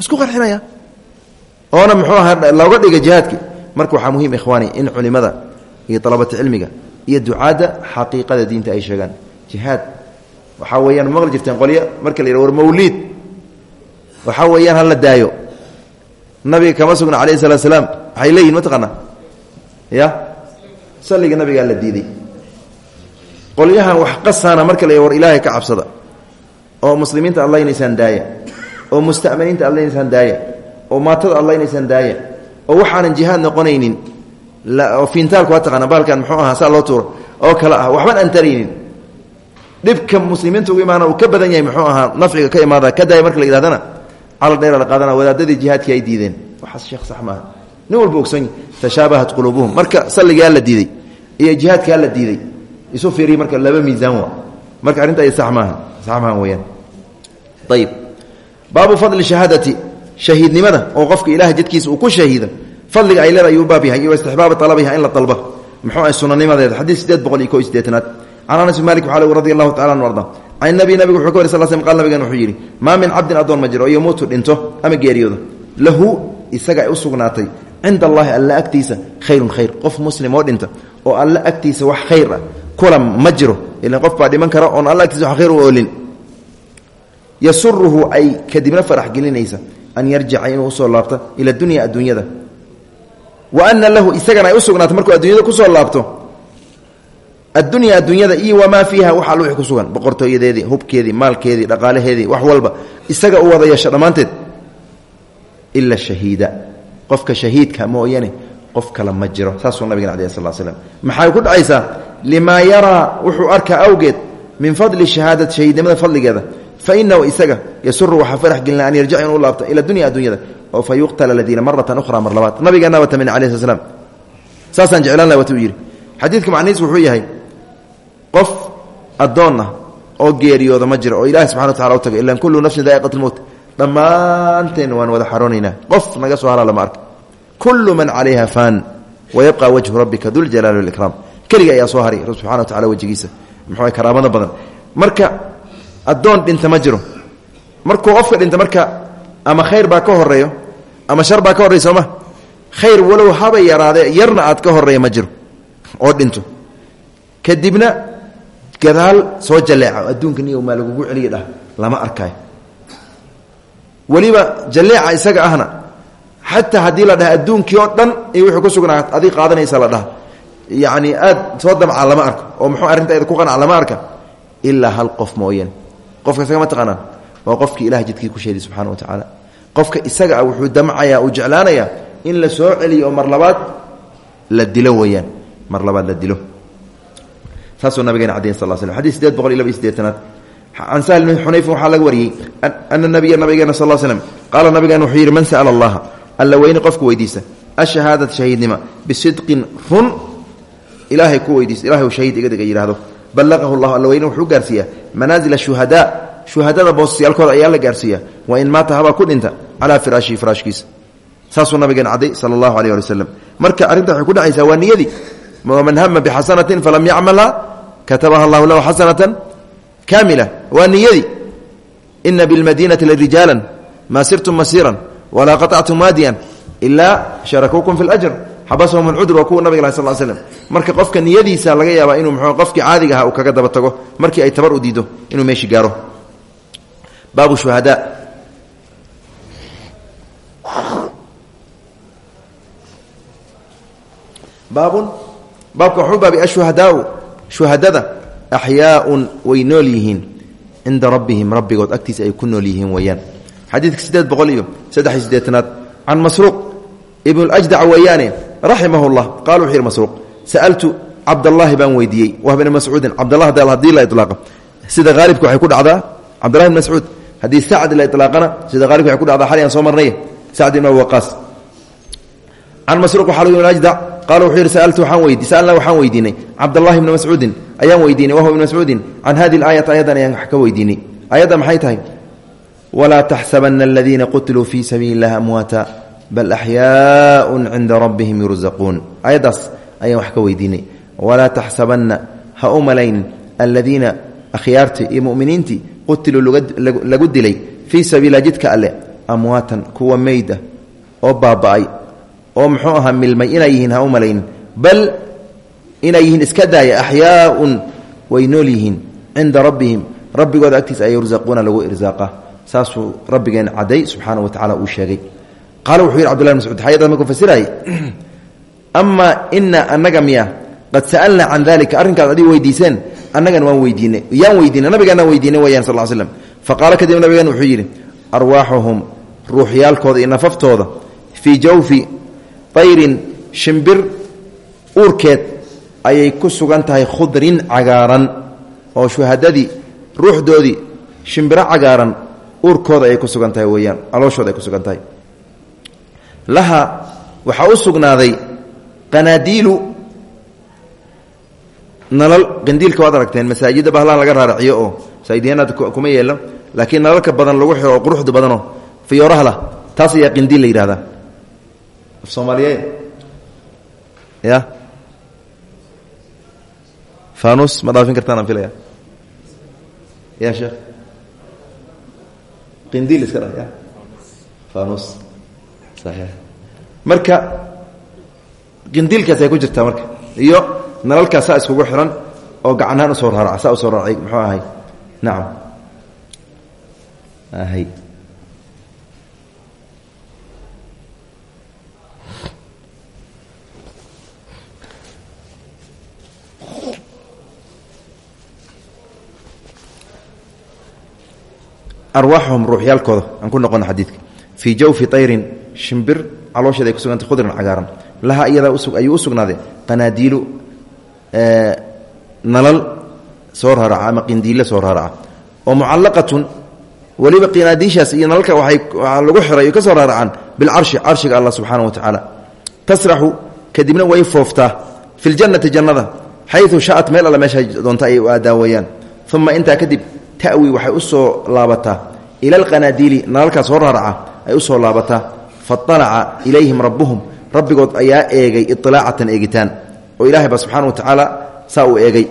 Isku qarxinaya. Oona muxuu ahaa looga dhigay jihaadkii marka waxaa muhiim ikhwaani in culimada iyo dalabata cilmiga iyo ducaadda xaqiiqada diinta ay sheegaan. Jihaad. Waxaa weeyaan maqli jirteen qolyo? Marka la yidhah war mawliid. Weeyaan hala daayo. Nabiga kama sugna alayh salatu slaam waxay leeyihiin mataqaanaa ya? Salliga nabigaa la diiday. Qolyahan wax qasaana marka la war ilaahay ka cabsada. Oo muslimiinta ad laynaysaan daaya. Oo musta'miniinta ad laynaysaan daaya. Oo maatada ad laynaysaan daaya oo waxaanan jihaad noqonaynin oo fiintaalku waa taqaana baalkan muxuu ahaa saa loo tuuro oo kale ah waxban aan taraynin. Dhibka muslimiinta ugu imaana uu ka badan yahay muxuu ahaa nafciga ka imaada ka daaya marka la yidhahdana cala dheera la qaadana wadaadadii jihaadkii ay diideen. Waxaas sheekh sax maaha nin walba ogsoon tashaabahat quluubuhum. Marka salligaa la diiday iyo jihaadkaa la diiday isu fiiriy marka laba miisaan wa marka arrinta ay sax maaha sax maaha weyaan ayib baabu fadli shahaadati shahiidnimada oo qofka ilahay jidkiisa uu ku shahiido fadliga ay leeda ayuu baab yahay iyo istixbaaba talabiha in la dalba. Muxuu ah sunanimadeeda? Xadiid sideed boqol anas malik waxaa radi allahu tacala anu arda can nabi wuxuu ka wari sal sl qal nabigan wuxuu yidhi maa min cabdin addoon ma jiro yomuutu dhinto ama geeriyoodo. Lahu isaga ay u sugnaatay cinda alla agtiisa khayrun khayr. Qof muslim oo dhinta oo alla agtiisa wax khayr ah kula ma qof baa dhiman kara oon alla agtiisa wax khayr u oolin. Yasuruhu ay kadibna farax gelinaysa an yarjica inuu u soo laabto ila dunya adduunyada. Wa ana lahu isagana ay u sugnaatay markuu adduunyada ku soo laabto. Addunya adduunyada iyo wamaa fiiha wax all wixii ku sugan boqortooyadeedii hubkeedii maalkeedii dhaqaalaheedii wax walba isaga u wada yeesha dhammaanteed. Ila shahiida. Qofka shahiidka mooyane qof kale ma jiro saasuu nabigana aleh sal slm maxay ku dhacaysaa? Limaa yaraa wuxuu arkaa awgeed min fadli shahaadati shahiidnimada fadligeeda fa inahu isaga yasuru waxaa farax gelina an yarjica inuu laabto ila dunya adduunyada oo fa yuqtala ladiina maratan ukhra mar labaad nabigeenaba tamin aleh sl slam saasaan jeclaan laha watuu yidhi. Xadiidka macnihiis wuxuu yahay qof addoon ah oo geeriyooda ma jiro oo ilahi subxana wa tacala u taga ilan kullu nafsin daa'iqat lmowt dhammaanteen waan wada xaroonaynaa qof naga soo hara lama arka kullu man calayha faan wayabqa wajhu rabbika duljalaali walikraam keliga ayaa soo haray subxana wa tacala wejigiisa. Muxuu karaamada badan. Marka addoon dhinta ma jiro. Markuu qofka dhinta marka ama khayr baa ka horeeyo ama shar baa ka horrey sooma khayr walow haba yaraadee yarna aad ka horreeya ma jiro oo dhinto. Kadibna gadaal soo jaleeca adduunka niyo maa lagugu celiya dhah lama arkaayo weliba jaleeca isaga ahna xataa haddii la dhaha adduunkii oo dhan iyo wuxuu ku sugnaa adig qaadanaysa la dhaha. Yacni aad soo damca lama arko oo muxuu arrintaeda ku qanac lama arka? Ilaa hal qof mooyane qofka isaga ma taqaanaan waa qofkii ilahay jidkii ku sheeday subxana wa tacaala. Qofka isaga ah wuxuu damcayaa uu jeclaanayaa in la soo celiyo mar labaad la dilo weeyaan. Mar labaad la dilo. Saasuu nabigeena cadayn sal slam xadii sideed boqol iyo laba iyo sideetanaad. Can sahl bn xunayfin waxaa laga wariyey ana nabiya nabigeena sal slm ballaqahu llahu alla weyne wuxuu gaarsiiyaa manaazil shuhadaa shuhadada boosasyaalkooda ayaa la gaarsiiya wain maata habaa ku dhinta calaa firaashihi firaashkiisa. Saasuu nabigeena cadday sala allahu aleyh ali waslem marka arrinta waxay ku dhacaysaa waa niyadii man hama bixasanatin falam yacmalha katabaha allahu lahu xasanatan kaamila. Waa niyadii ina bilmadiinati larijaalan maa sirtum masiiran walaa qaطactum waadiyan ilaa sharakuukum fi اljr xabasahum alcudur waa kuwa nabig sal slm marka qofka niyadiisa laga yaabaa inuu mxuu qofkii caadiga aha uu kaga daba tago markii ay tabar u diido inuu meeshii gaaro. Baabu shuhadaa baabun baabka waxuu baabi ashuhadaau shuhadada axyaaun way nool yihiin. Rabbihim rabbigood agtiisa ay ku nool yihiin weeyaan. Boqol iyo saddex iyo siddeetanaad. Can masruuq ibnuljdac weeyaane raximah llah qala wuxuu yidhi masruuq sa'altu cabdallaahi baan weydiiyey wah bni mascuudin cabdallah haddii la ilaaqa sida haalibka waxay ku dhacdaa cabdallahi bn mascuud haddii sacd la ilaaqana sida haalibka waxay ku dhacdaa xaliyan soo marnay sacd ibn abi waqaas. Can masruuq waxaa lagu ajdac qaala wuxuu yidhi sa'altu waxaan weydi sa'alnaa waxaan weydiinay cabdallahi bni mascuudin ayaan weydiinay wahwa ibn mascuudin can hadi aayati ayadan ayaan wax ka weydiinay. Ayadda maxay tahay? Walaa taxsabana aladiina qutiluu fii sabiili illahi amwaata bal axyaaun cinda rabbihim yurzaquun ayaddaas ayaan wax ka weydiinay walaa taxsabanna ha u malaynin aladiina akhyaartii iyo muminiintii qutiluu lagu dilay fii sabiila jidka alle amwaatan kuwa meyd ah oo baaba'ay oo muxuu ahaa milmay inay yihiin ha u malaynin bal inay yihiin iska daaya axyaaun way nool yihiin cinda rabbihim rabbigooda agtiisa ay yurzaquuna lagu irsaaqa saasuu rabbigeen cadday subxaana wa uu sheegay qaala wuxuu yidhi cbdullah mascuud xayada markuu fasirayay amaa ina annaga miya qad sa'alnaa can dalika arrinkaas adig weydiiseen annagana waan weydiinay yaan weydiinay nabigaanaan weydiinay wayaan sal slm faqaala kadib nabigan wuxuu yidhi arwaaxuhum ruuxyaalkooda iyo nafaftooda fii jawfi tayrin shimbir uurkeed ayay ku sugan tahay khudrin cagaaran oo shuhadadii ruuxdoodii shimbiro cagaaran uurkooda ayay ku sugan tahay weyaan calooshooda ay tahay laha waxaa u sugnaaday qanaadiilu. Nalal qandiilka waad aragteen masaajidda bahlaan laga raaraciyo oo masaajidyanaad kuma yeelo laakiin nalalka badan lagu xiro oo quruxda badanoo fiyooraha lah taas ayaa qindiil la yidhahdaa. Af soomaaliye ya? Fanus ma dhaafin kartaan aan filaya ya sheekh. Qindiil iska dha ya? Fanus marka qindiilkaas ay ku jirtaa marka iyo nalalkaas saa iskugu xiran oo gacanhaan u soo raaraca saa u soo raaracay muxuu ahay? Nacam ahay. Arwaaxuhum ruuxyaalkooda aan ku noqono xadiidka. Fii jawfi ayrin shimbir caloosheeda ay kusugantay khudran cagaaran. Laha iyadaa ayuu u sugnaaday qanaadiilu nalal soo raaraca ama qindiille soo raaraca oo mucallaqatun weliba qinaadiishaas iyo nalalka waay lagu xiray ka soo raaracaan bilcarshi carshiga allah subxaana wa tacaala. Tasraxu kadibna way fooftaa fi ljannati jannada xayu shaat meel alle meesha doonta ay u aadaawayaan uma intaa kadib tawi waxay u soo laabataa. Ila alqanaadiili nalalkaa soo raaraca ay u soo laabataa faalaca ilayhim rabbuhum rabbigood ayaa eegay ilaacatan eegitaan oo ilahay ba subxaana wa tacaala saa uu eegay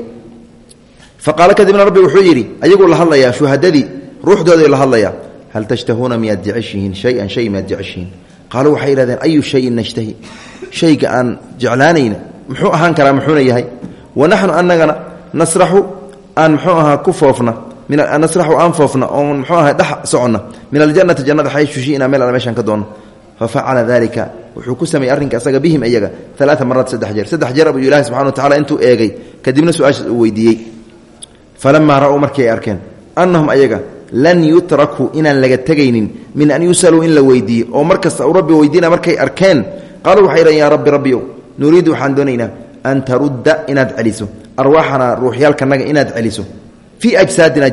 fa qaala kadibna rabbi wuxuu yidhi ayaguu la hadlayaa shuhadadii ruuxdooday la hadlayaa hal tashtahuuna miyaad jeceshihiin shayan shay miyaad jeceshihiin qaaluu waxay idhahdeen ayu shayin nashtahi shayga aan jeclaanayna muxuu ahaan karaa muxuuna yahay wa naxnu anagana nasraxu aan muxuu ahaa ku foofna nasraxu aan foofna oon muxuu aha dhex soconna min aljannati jannada fafacala dalika wuxuu ku sameeyey arrinka asaga bihim iyaga alaaa maraat saddex jeer. Saddex jeer abuu ilahi subxana wa tacala intuu eegay kadibna su'aashaas uu weydiiyey. Falamaa ra'uu markii ay arkeen annahum ayaga lan yutrakuu inaan laga tegaynin min an yusaluu in la weydiiye oo mar kasta uu rabbi weydiina markay arkeen qaaluu waxay idhaen yaa rabbi rabbiyow nuriidu waxaan doonaynaa an tarudda inaad celiso arwaaxanaa ruuxyaalkanaga inaad celiso fii ajsaadina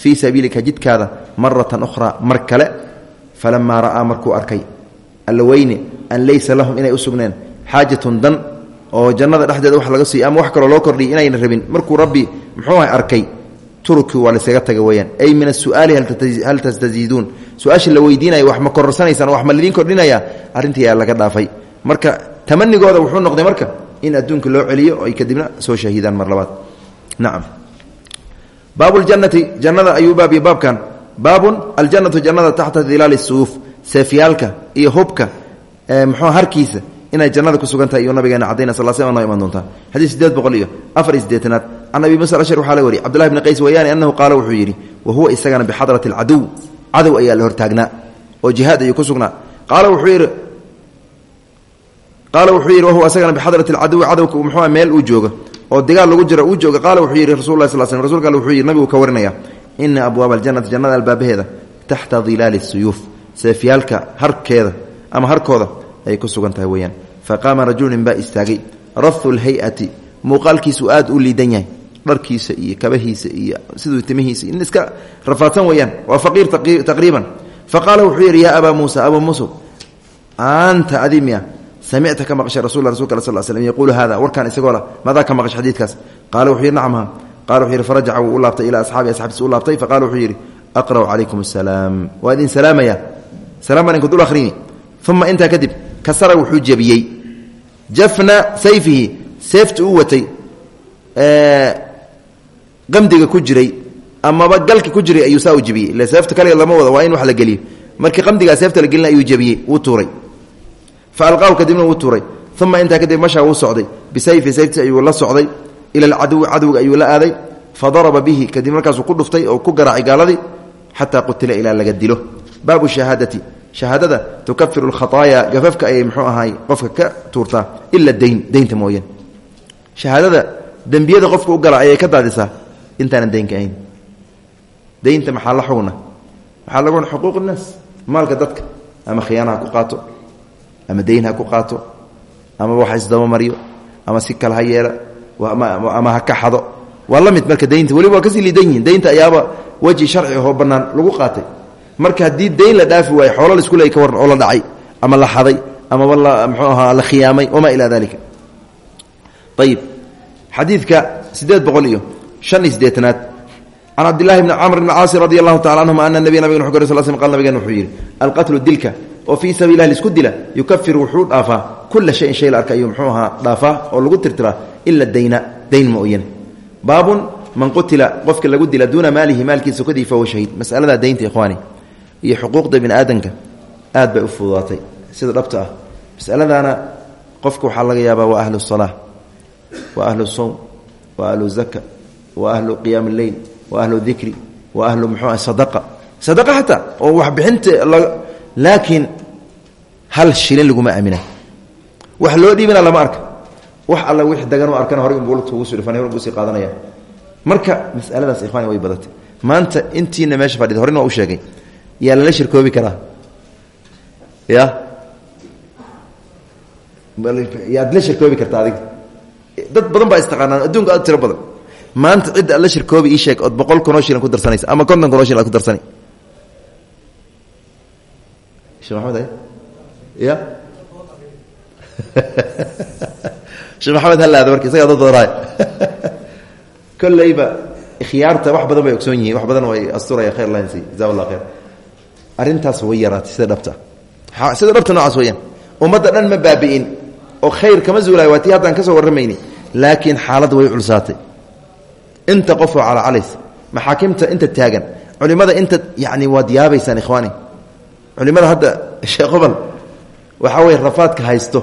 fii sabiilika jidkaada maratan ukhraa mar kale falamaa ra'aa markuu arkay. Alla weyne an laysa lahum inay u sugneen. Xaajatun dan oo jannada dhexdeeda wax laga siiyo ama wax kaloo loo kordhiy inayna rabin. Markuu rabbi muxuu aha arkay turkii waa laysaga taga weyaan ay min asu'aali hal tastaziiduun su'aasha la weydiinaya wax ma kororsanaysaan wax ma lidiin kordhinaya? Arrintii ayaa laga dhaafay. Marka tamanigooda wuxuu noqday marka in adduunka loo celiyo baabuljannati jannada ayuu baabiya baabkan. Baabun aljannatu jannada taxta dilaali suyuuf seefyaalka iyo hubka muxuu harkiisa inay jannada ku sugan tahay iyuu nabigeena cadayna sal sl noo iman doontaa xadiis sideed boqol iyo afar iyo sideetanaad can abi musa ashar waxaa la wariy cbdullahi bni qays weyaani annahu qaala wuxuu yidhi wa huwa isagana bixadrati alcaduw. Cadow ayaa la hortaagnaa oo jihaad ayuu ku sugnaa. Qaala wuxuu yidhi qaala wuxuu oo digaal lagu jiro uu jooga qaala wuxuu yidhi rasul lah sl slm rsulka alle wuxuu yidhi nabigu ka warinaya ina abwaaba aljannati jannada albaabaheeda taxta dilaali suyuuf seefyaalka harkeeda ama harkooda ay ku sugan tahay weyaan faqaama rajulin baa istaagay rahu lhayati muuqaalkiisu aad u liidan yahay dharkiisa iyo kabahiisa iyo siduu timihiisa in iska rafaadsan weyaan waa faqiir taqriiban. Faqaala wuxuu yidhi yaa abaa muusa abaa muusa anta adi miya samicta ka maqshay rasul rasulka sl slm yaquulu hada warkaan isagoo la maadaa ka maqashay xadiidkaas qaala wuxuu yidhi nacam ha qala wuxuu yidhi farajaca wuu u laabtay ilaa asxaabi asxaabtiisa u laabtay faqala wuxuu yidhi aqra'u calaykum asalaam waa idin salaamaya salam baan idinku dul akhrini uma intaa kadib kasara wuxuu jebiyey jafna sayfihi seefta uu watay qamdiga ku jiray amaba galka ku jiray ayuu saa u jebiyey ila seefta kaliga lama wado waa in wax la geliyo markii qamdigaa seefta la gelina ayuu jebiyey wuu tuuray fa alqaahu kadibna wuu tuuray uma intaa kadib mashaa wuu socday bisayfi sayfti ayuu la socday ila alcaduwi cadowga ayuu la aaday fa daraba bihi kadib markaasuu ku dhuftay oo ku garaacay gaaladii xataa qutila ilaa laga dilo baabu shahaadati shahaadada tukafiru lkhaaaya gafafka ayay mxuu ahaay qofka ka tuurtaa ila dayn daynta mooyaan shahaadada dembiyada qofka u gala ka daadisaa intaanan daynka ahayn daynta maxaa la xugna waxaa lagu xuquuq maalka dadka ama khiyaana ha ku qaato ama dayn ha ku qaato ama wax isdabamariyo ama si kale ha yeela ama ha ka xado. Waa la mid marka daynta weliba waa ka sii liidan yihiin daynta ayaaba weji sharci ahoo bannaan lagu qaatay. Marka haddii dayn la dhaafi waayo xoolo la isku leey ka waran oo la dhacay ama la xaday amaba la mxuu ahaa la khiyaamay wamaa ilaa dalika ayib xadiidka siddeed boqol iyo shan iyo siddeetanaad can cabdillahi bni camr bni caasi radi allahu tacala canhuma ana nabiya nabigan wuxu ka sl qal nabigan wuxuu yidhi alqatlu dilka oo fii sabiilah lisku dila yukafir wuxuu dhaafaa kula shayin shay la arka ayuu mxuu ahaa dhaafaa oo lagu tirtiraa ila dayna dayn mooyan baabun man qutila qofka lagu dila duuna maalihi maalkiisa kadii fahuwa shahiid. Masalada daynta ikhwaani iyo xuquuqda bini aadamka aad bay u fududaatay. Sida dhabta ah. Masaladaana qofka waxaa laga yaabaa waa ahlu salaa wa ahlu sowm wa ahlu zaka wa ahlu qiyaam lleyl wa ahlu dikri wa ahlu muxuu sadaqa. Sadaqa xataa oo waxbixinta laakiin hal shilin laguma aamina wax loo dhiibana lama arka. Wax alla wix daganoo arkana horey unbuu lugta ugu sii dhufan horey buu sii qaadanaya. Marka masaladaas ikhwani way badatay. Maanta intiina meesha fadhida horena waa u sheegay. Yaa lala shirkoobi karaa? Ya yaad la shirkoobi kartaa adiga? Dad badan baa istaqaanaan adduunka aad tiro badan maanta cidda aad la shirkoobi ii sheeg ood boqol kunoo shilin ku darsanaysa ama konton kunoo shilin ad ku darsani. Sheekh maxamed ya sheekh maxamed halaada marka isagaa dad badanaay kolleyba khiyaarta wax badan bay ogsoon yihiin wax badan way asturaya khayr lansi jazaa allah khayr. Arrintaas way yaraatay sida dhabta. Sida dhabta noocaas weyaan ummadda dhan ma baabi'in oo khayr kama zuulaayo waa tii haddaan ka soo warramayni laakiin xaaladda way culsaatay inta qofoo calacalays maxaakimta inta taagan culimmada inta yacni waad yaabaysaan ikhwaani. Culimmada hadda sheekh obal waxaa weye rafaadka haysto.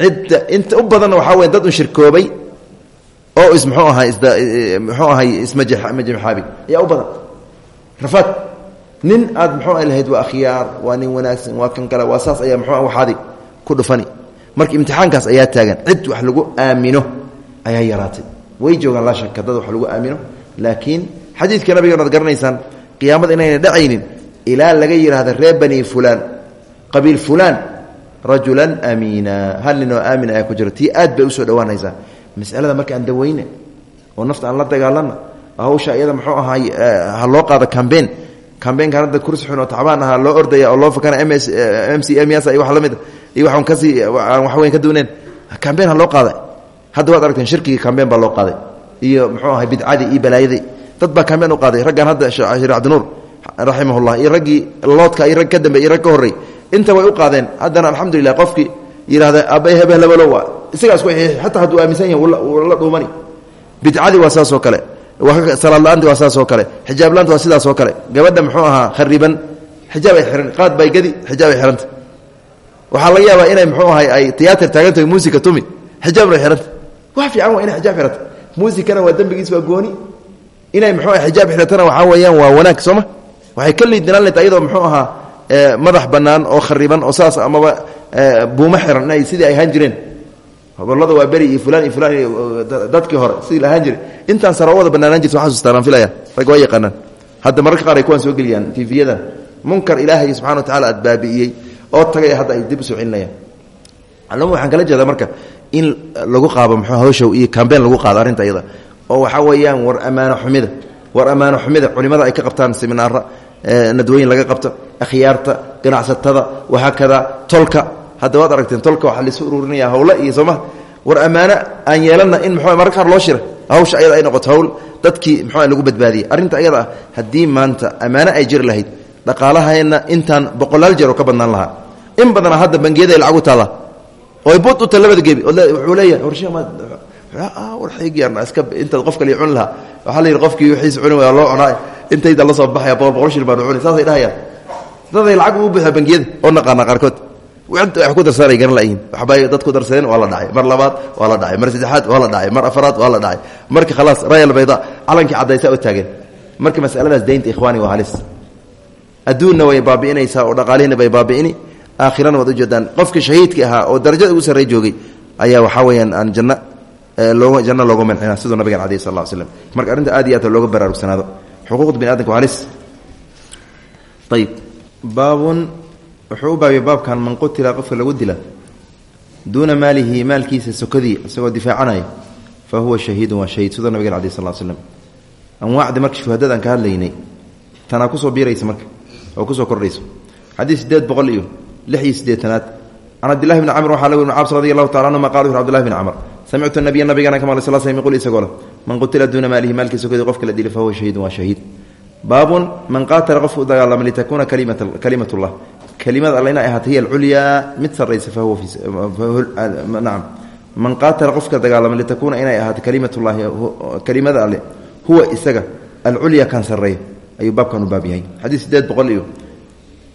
Cidda inta u badanna waxaa weya dad un shirkoobay oo is muxuu ahay isda muxuu ahay ismajamxaabi ayaa u badan. Rafaad nin aad muxuu lahayd waa akhyaar waa nin wanaagsan waa kan kale waa saas ayaa muxuu waxaadi ku dhufani. Marka imtixaankaas ayaa taagan cid wax lagu aamino ayaa yaraatay way joogaan laa shaka dad wax lagu aamino. Laakiin xadiidka nabigan ad garanaysaan qiyaamada inayna dhacaynin ilaa laga yidhaahda reer bani fulaan. Qabiil fulaan rajulan aamiina hal ninoo aamin ayaa ku jiro tii aad bay u soo dhawaanaysaa masalada marka aan daweyne oo nafta aan la dagaalana hawsha iyada muxuu ahaay ha loo qaado cambeen cambeenkan hadda kursi xun oo tacbaan aha loo ordaya oo loo fakana m s m c m s iyo wax la mid iyo waxaan ka sii aan waxweyn ka duuneen cambeen ha loo qaaday hadda waad aragteen shirkigii cambeen baa loo qaaday iyo muxuu ahay bidcadii iyo balaayadii dad baa cambeen u qaaday. Raggan hadda sheekh cabdinuur raximahullah iyo raggii loodka iyo rag ka dambe iyo rag ka horrey inta way u qaadeen. Haddana alxamdulilah qofkii yidhahda aabay hebelabalow isagaas ku xataa hadduu aaminsan yahay wuu la dhuumani. Bidcadii waa saas oo kale. Salaadla-aanti waa saas oo kale. Xijaab waa sidaas oo kale. Gabadha muxuu ahaa khariban xijaab ay xihan qaad bay gadi xijaab ay xihanta waxaa laga yaabaa inay muxuu ahay ay tiyaatar taagantahay muusika tumi xijaabna ay xihanta wax fiican waa inay xijaab xihata muusikana waa dembigiis waa gooni. Inay muxuu aha xijaab xihatana waxaa weeyaan waa wanaag sooma waxay ka liidinaan leed ayadoo muxuu ahaa madax bannaan oo khariban oo saas amaba buuma xiran inay sidii ay ahaan jireen. Hobolada waa beri iyo fulaan iyo fulaan iyo dadkii hore sidii la ahaan jiray. Intaan sarawada banaanaan jirta waa xasuustaan aan filaya rag waa yaqaanaan. Hadda mararka qaar ay kuwaan soo geliyaan tiifiyadan munkar ilaahay subxana wa tacala aad baabi'iyey oo tagay hadda ay dib u soo celinayaan. Alama waxaan kala jeedaa marka in lagu qaabo muxuu hawshow iyo cambeen lagu qaado arrinta iyada. Oo waxaa weeyaan war ammaano xumida. War ammaano xumida culimada ay ka qabtaan seminaara nadwooyin laga qabto akhyaarta ganacsatada wahaakada tolka. Hadda waad aragteen tolka waxaa laisu ururinaya hawle iyo sooma war ammaano aan yeelana in mxu mararka loo shira hawsha ayada ay noqoto hawl dadkii mxu lagu badbaadiyey. Arrinta ayada ah maanta ammaano ay jiri lahayd dhaqaalahayna intaan boqolaal jeer ka badnaan lahaa. In badana hadda bangiyada ay lacag u taalla oy bud u ta labada gebi wuxuu leeyahay warshe warxaygiyaana iska intaad qof kale cuni lahaa. Waxaa la yidhi qofkii wixiis cuni waa loo cunaa intayda la soo baxaya boqol boqol shil baanu cuni. Saasay dhahayaan. Daday lacag ugu buuxdaa bangiyada oo naqaana qaarkood wax ku darsaanay garan layihin waxbay dad ku darsadeen waa la dhacay mar labaad waa la dhacay mar saddexaad waa la dhacay mar afaraad waa la dhacay marka khalaas rayal bayda calankii caddaysa u taageen marka masaladaas daynta ikhwaani waa halis. Adduunna way baabi'inaysaa oo dhaqaalihina bay baabi'ini aakhirana waad ujeedaan qofkii shahiidka ahaa oo darajada ugu sarrey joogay ayaa waxaa weeyaan aan janno looga janno loogu mancina siduu nabigan alayh sal lla slam marka arrinta aad iyo aad looga baraarugsanaado xuquuqda bini adamka waa halis. Ayib baabun wuxuu u baabiyay baabkan man qutila qofka lagu dila duuna maalihi maalkiisa sokadii isagoo difaacanaya fa huwa shahiidun waa shahiid. Siduu nabigan alay sal slam anwaacdii marka shuhadada aan ka hadlaynay tanaa ku soo biiraysa marka oo ku soo kordhayso. Xadiid sideed boqol iyo lix iyo siddeetanaad. Can cabdillahi bni camr waxaa lagu ibn cabs radi allahu tacala anhuma qala wuxu abdillahi bni camr samictu nabiya nabigana kama sal slam yqul isagoo leh man qutila duuna maalihi maalkiisa sokadii qofka la dila fa huwa shahiidun waa shahiid. Baabun man qaatala qofku u dagaalama litakuuna kalimat llah kelimada alle inay ahaata hiy alculyaa mid sarraysa fahuwa nacam man qaatala qofka dagaalama litakuuna inay ahaato kalimatullahi kelimada alle huwa isaga alculya kan sarreeya. Ayuu baabkan u baab yahay. Xadiid sideed boqol iyo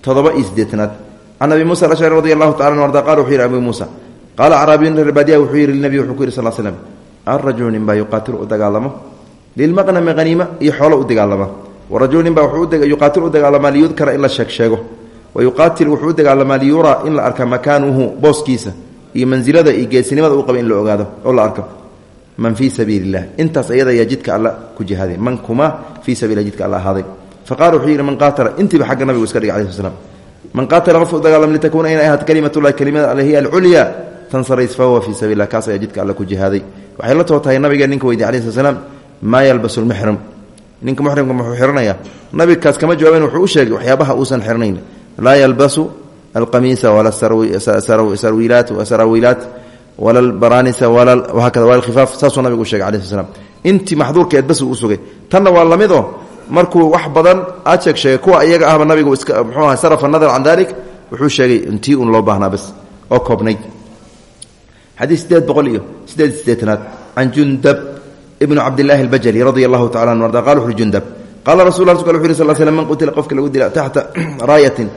todoba iyo siddeetanaad can abi muusa alashcari radi allahu tacala arda qala wuxuu yihi abi muusa qaala carabiyun reer baadiya wuxuu yihi linabi wuxuu ku yihi sal slm arajulu nin baa yuqaatilu u dagaalamo lilmaqnami haniima iyo xoolo u dagaalama warajulu nin baa yuqaatilu u dagaalamaa liyudkara in la sheeg sheego wayuqaatil wuxuu u dagaalamaa in la arka makaanuhu booskiisa iyo mansilada iyo geesinimada uu qaba in la ogaado oo la arko man fii sabiili illah intaas ayada alla ku jihaaday man kuma fii sabiilah jidka alla ahaaday wuxuu yidhi man qaatala intiiba xagga nabigu iska dhigay alai man qaatala qofka u dagaalama litakuuna inay ahaato kalimatullahi kelimada alle hiya alculya tan sarays fa huwa fii sabiilah kaas ayaa jidka alla ku jihaaday waxay la too tahay nabiga ninka weydiy alai sl slam maa yalbasu lmuxrim ninka muxrimka muxuu xiranayaa nabigkaas kama jawaaben wuxuu u sheegay waxyaabaha uusan xirnayn. Laa yalbasu alqamiisa wala saraawiilaat wala albaraanisa wahakada wala alkhifaaf. Saasuu nabigu u shegay alai sl slam intii maxduurkeed bas uu u sugay tanna waa la mid oo markuu wax badan aad sheeg sheegay kuwa iyaga ahba nabigu iska mxuu aha sarafa nadar can dalik wuxuu sheegay intii un loo baahnaa bas oo koobnayd. Xadiid sideed boqol iyo sideed sideetanaad jundab ibnu cabdillaahi albajali radia allahu tacala anu wuxu jundab qaala rasul la wuxu sal slam man qutila qofka lagu dila taxta raayatin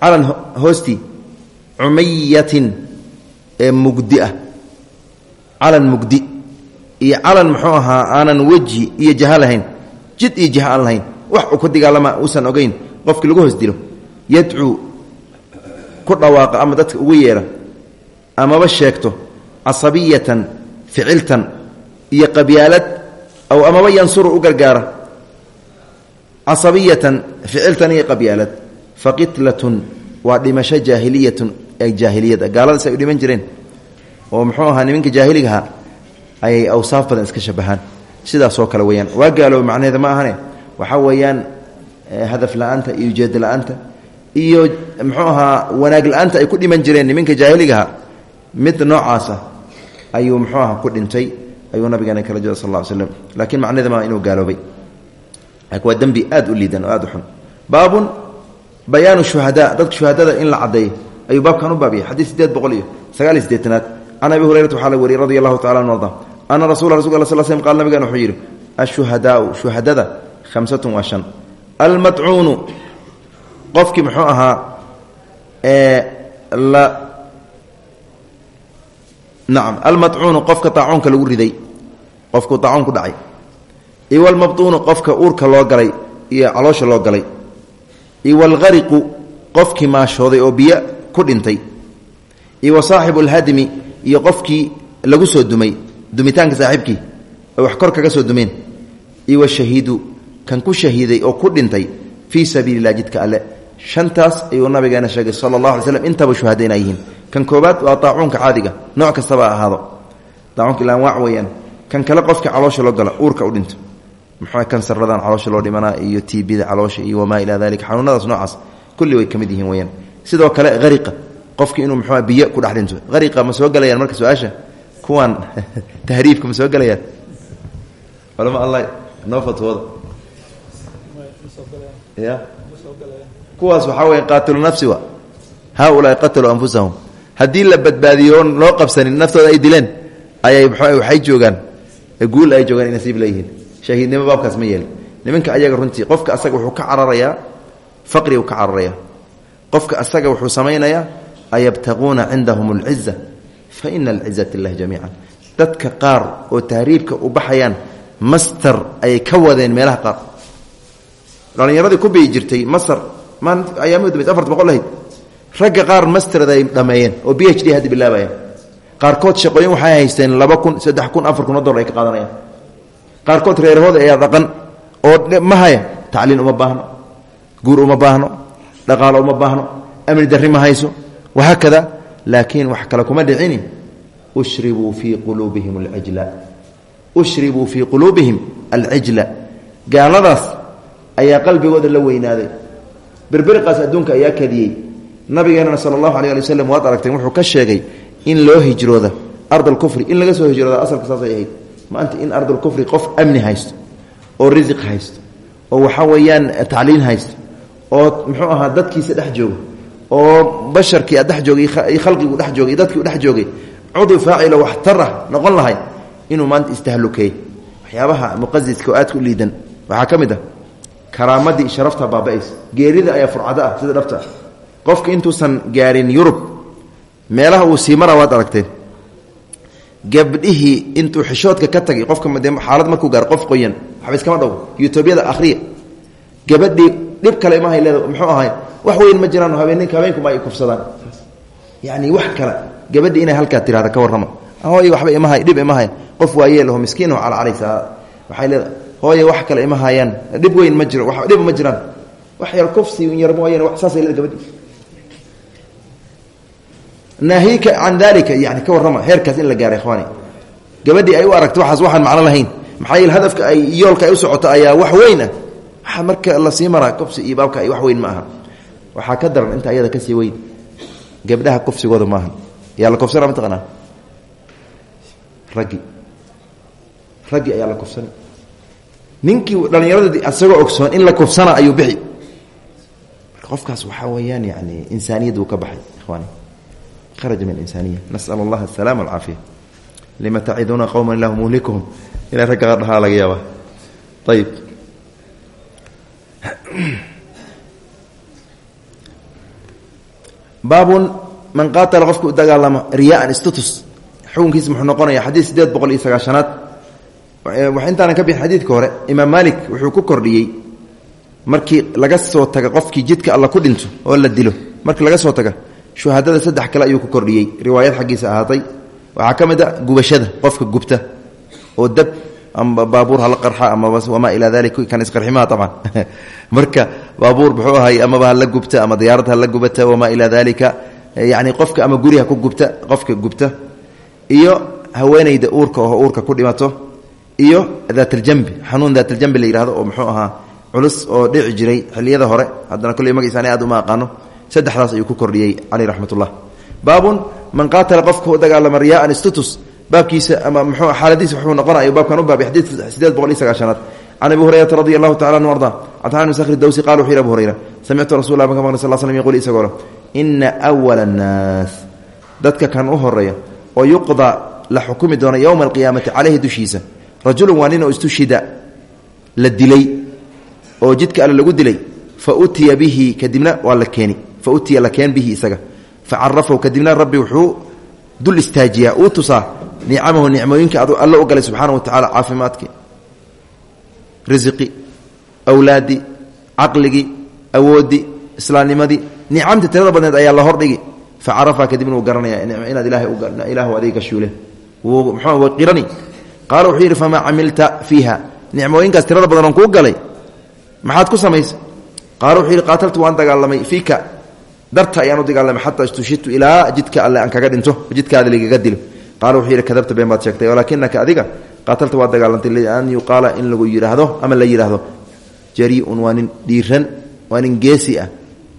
calan hoostii cumayatin ee mugdi ah calan mugdi iyo calan muxuu ahaa aanan weji iyo jaha jid iyo jaha aan lahayn. Wax uu ku dagaalama uusan ogeyn. Qofkii lagu hoos dilo yadcuu ku dhawaaqa ama dadka ugu yeera amaba sheegto casabiyatan ficiltan iyo qabyaalad aw amaba yansuru u gargaara. Casabiyatan ficiltan iyo qabyaalad. Faqitlatun waa dhimasho jaahiliyatun jaahiliyada gaaladaas ay u dhiman jireen. Oo muxuu ahaa nimanka jaahiligaha ayay awsaaf badan iska shabahaan sidaasoo kale weyaan waa gaalooba macnaheeda ma ahane? Waxaa weeyaan hadaf la'aanta iyo ujeeda la'aanta iyo muxuu ahaa wanaag la'aanta ay ku dhiman jireen nimanka jaahiligaha mid noocaasa ayuu muxuu aha ku dhintay ayuu nabigeena kala jeda sal ll ly slam laakiin macnaheeda maa inuu gaaloobay. Waa dembi aad u liidan oo aad u xun. Baabun bayaanu shuhada dadka shuhadada in la caddeeyo ayuu baabkan u baabiyay xadiid sideed boqol iyo sagaal iyo sideetanaad. Can abi hurayrata waxaa la wariyey radi allahu tacala anu arda ana rasula rasulka alla sl slm qal nabigan wuxuu yidhi shuhadada khamsatun waa shan almadcuunu qofkii muxuu ahaa la nacam almadcuunu qofka taacuunka lagu riday qofkuu taacuun ku dhacay iyo walmabtuunu qofka uurka loo galay iyo caloosha loo galay iyo walghariqu qofkii maashooday oo biyo ku dhintay iyo wa saaxibu alhadmi iyo qofkii lagu soo dumay dumitaanka saaxiibkii ay wax kor kaga soo dumeen. Iyo washahiidu kan ku shahiiday oo ku dhintay fii sabiili lah jidka alle. Shantaas ayuu nabigeena sheegay sala allah alay slam intaba shuhada inay kan koobaad waa daacuunka caadiga nooc kastaba ahaado. Daacuunka ila anwaac weeyaan kan kale qofka caloosha loo gala uurka u dhinto. Muxuu kansaradan caloosha loo dhimanaa iyo tiibida caloosha iyo wamaa ilaa dalika xanuunadaas noocaas kulli way ka mid yihiin weyaan sidoo kale hariqa qofki inuu muxuu biyo ku dhex dhinto. Hariqa ma soo gelayaan marka su'aasha kuwan tahriifka ma soo gelayaan culama allah noo fatwooda ya? Kuwaas waxaa weya qaatilu nafsi wa? Haaulaai qataluu anfusahum. Haddii la badbaadiyo loo qabsanin naftooda ay dileen ayay waxay joogaan. Guul ay joogaan nasiib leeyihiin shahiidnimo baabkaas ma yeelin. Nimanka ayaga runtii qofka asaga wuxuu ka cararayaa faqrigu ka cararaya. Qofka asaga wuxuu samaynayaa ayabtaquuna cindahum alciza fa ina alcizata illahi jamiican dadka qaar oo tahriibka u baxayaan master ayay ka wadeen meelaha qaar dhallinyaradii ku bii jirtay masar ayaamihii dambeys afarta boqol ahayd ragga qaar masterad ay dhameeyeen oo b h d hadda bilaabayaan shaqooyin waxay haysteen laba kun saddex kun afar kun oo qaarkood reerahooda ayaa dhaqan oo ma haya tacliin uma baahno guur uma baahno dhaqaalo uma baahno amni darri ma hayso wahaakada laakiin wax kale kuma dhicini. Ushribuu fii quluubihim alcijla ushribuu fii quluubihim alcijla gaaladaas ayaa qalbigooda la weynaaday. Berberiqaas adduunka ayaa kadiyey. Nabigeenana sala allahu alay ali waslem waad aragteen wuxuu ka sheegay in loo hijrooda ardalkufri in laga soo hijrooda asalka saasay ahayd. Maanta in ardalkufri qof amni haysto oo risiq haysto oo waxa weeyaan tacliin haysto oo muxuu ahaa dadkiisa dhex jooga oo basharkii a dhex joogay khalqigu dhex joogay dadkii u dhex joogay cudwi faacilo waxtar ah noqon lahay inuu maanta istahlukeey waxyaabaha muqasiska oo aadka u liidan. Waxaa ka mid ah karaamadii sharafta baaba-aysa geerida ayaa furcado ah sida dhabta. Ah qofka intuusan gaarin yurub meelaha uu sii mara waad aragteen. Gabdhihii intuu xishoodka ka tagay qofka xaalad markuu gaaro qof qoyan waxba iskama dhow. Yutubiyada akhriya. Gabadhii dhib kale imahay leeda muxuu ahay? Wax weyn ma jiraan habeenink habeenkuma ay kufsadaan. Yani wax kale gabadhii inay halkaa tirahda ka warrama. Hooy waxba imahay dhib imahay qof waayeelaho miskiin oo calcalaysa waxay leeda hooye wax kale ima hayaan. Dhib weyn ma jiro dhib ma jiraan. Wax yar kufsi yar mooyane wax saasay leeda gabadhii naahika can dalika yani ka warrama heerkaas in la gaara ikhwaani. Gabadhii ay u aragto waxaas waxaan macno lahayn. Maxaa yeele hadafka ay yoolka ay u socoto ayaa wax weyn ah marka la sii maraa kufsi iyo baabka ay wax weyn ma aha waxaa ka daran inta ayada ka sii weyn. Gabdhaha kufsigooda maaha. Yaa la kufsana mataqanaa raggi. Raggi ayaa la kufsana ninkii dhallinyarada asagoo ogsoon in la kufsana ayuu bixi. Marka qofkaas waxaa weeyaan yani insaaniyad uu ka baxay ikhwaani. Kharaja min insaniya nasal allaha asalaama alcaafiya lima taciduuna qowman illahu muhlikuhum. Inay ragga qaar dhahaa laga yaaba ayib baabun man qaatala qofka u dagaalama riyaan status xukunkiisa muxuu noqonaya xadiid sideed boqol iyo sagaashanaad. Intaanan ka bixin xadiidka hore imaam maalik wuxuu ku kordhiyey markii laga soo taga qofkii jidka alla ku dhinto oo la dilo. Markii laga soo taga shuhadada saddex kale ayuu ku kordhiyey. Riwaayad xaggiisa ahaatay. Waxaa ka mid a gubashada qofka gubta oo dab ama baabuur hala qarxa amaba wamaa ilaa dalik kan isqarximaha abcan marka baabuur muxuu ahay amaba hala gubta ama diyaarad hala gubata wamaa ilaa dalika yani qofka ama guriha ku gubta qofka gubta. Iyo haweenayda uurka oo uurka ku dhimato. Iyo daataljambi xanuun daataljambi la yihahdo oo muxuu ahaa culus oo dhici jiray xiliyada hore. Haddana kolley magaciisa aad uma aqaano. Saddexdaas ayuu ku kordhiyey caleyh raxmatullah baabun man qaatala qofka u dagaalama riyaan status baabkiisa ama mxuu xaaladiisa wuxuu noqonaya baabkan u baabay xadiidka sideed boqol iyo sagaashanaad can abi hurayrata radi allahu tacala anu arda cabdiman bn sakhri dawsi qala wuxu yhi abu hurayra samictu rasul lah maka maqli sal slm yqul isagoo le ina awala annaas. Dadka kan u horreeya oo yuqda la xukumi doona yowma alqiyaamati caleyhi dushiisa rajulun waa nin oo istushida la dilay oo jidka alle lagu dilay fa utiya bihi kadibna waa la keeni fa utiya la keen bihi isaga fa carafahu kadibna rabbi wuxuu dul istaajiyaa uu tusaa nicamahu nicmooyinka alle u galay subxaana wa tacala caafimaadkii risiqi awlaadii caqligii awoodii islaamnimadii nicamta tirada badneed ayaa la hordhigi. Fa carafa kadibna uu garanaya inaad ilaah adiga gashuule mxuu qirani. Qaala wuxuu yidhi famaa camilta fiiha. Nicmooyinkaas tirada badan oon kuu galay. Maxaad ku samaysay? Qaala wuxuu yidhi qaataltu waan dagaalamay fiika. Darta ayaan u dagaalamay xataa istushidtu ilaa jidka alle aan kaga dhinto jidkaada ligaga dilo qaala wuxuu yidhi kadabta been baad sheegtay walaakinaka adiga qaatalta waad dagaalantay lian yuqaala in lagu yidhaahdo ama la yidhaahdo. Jariiun waa nin dhiiran waa nin geesi ah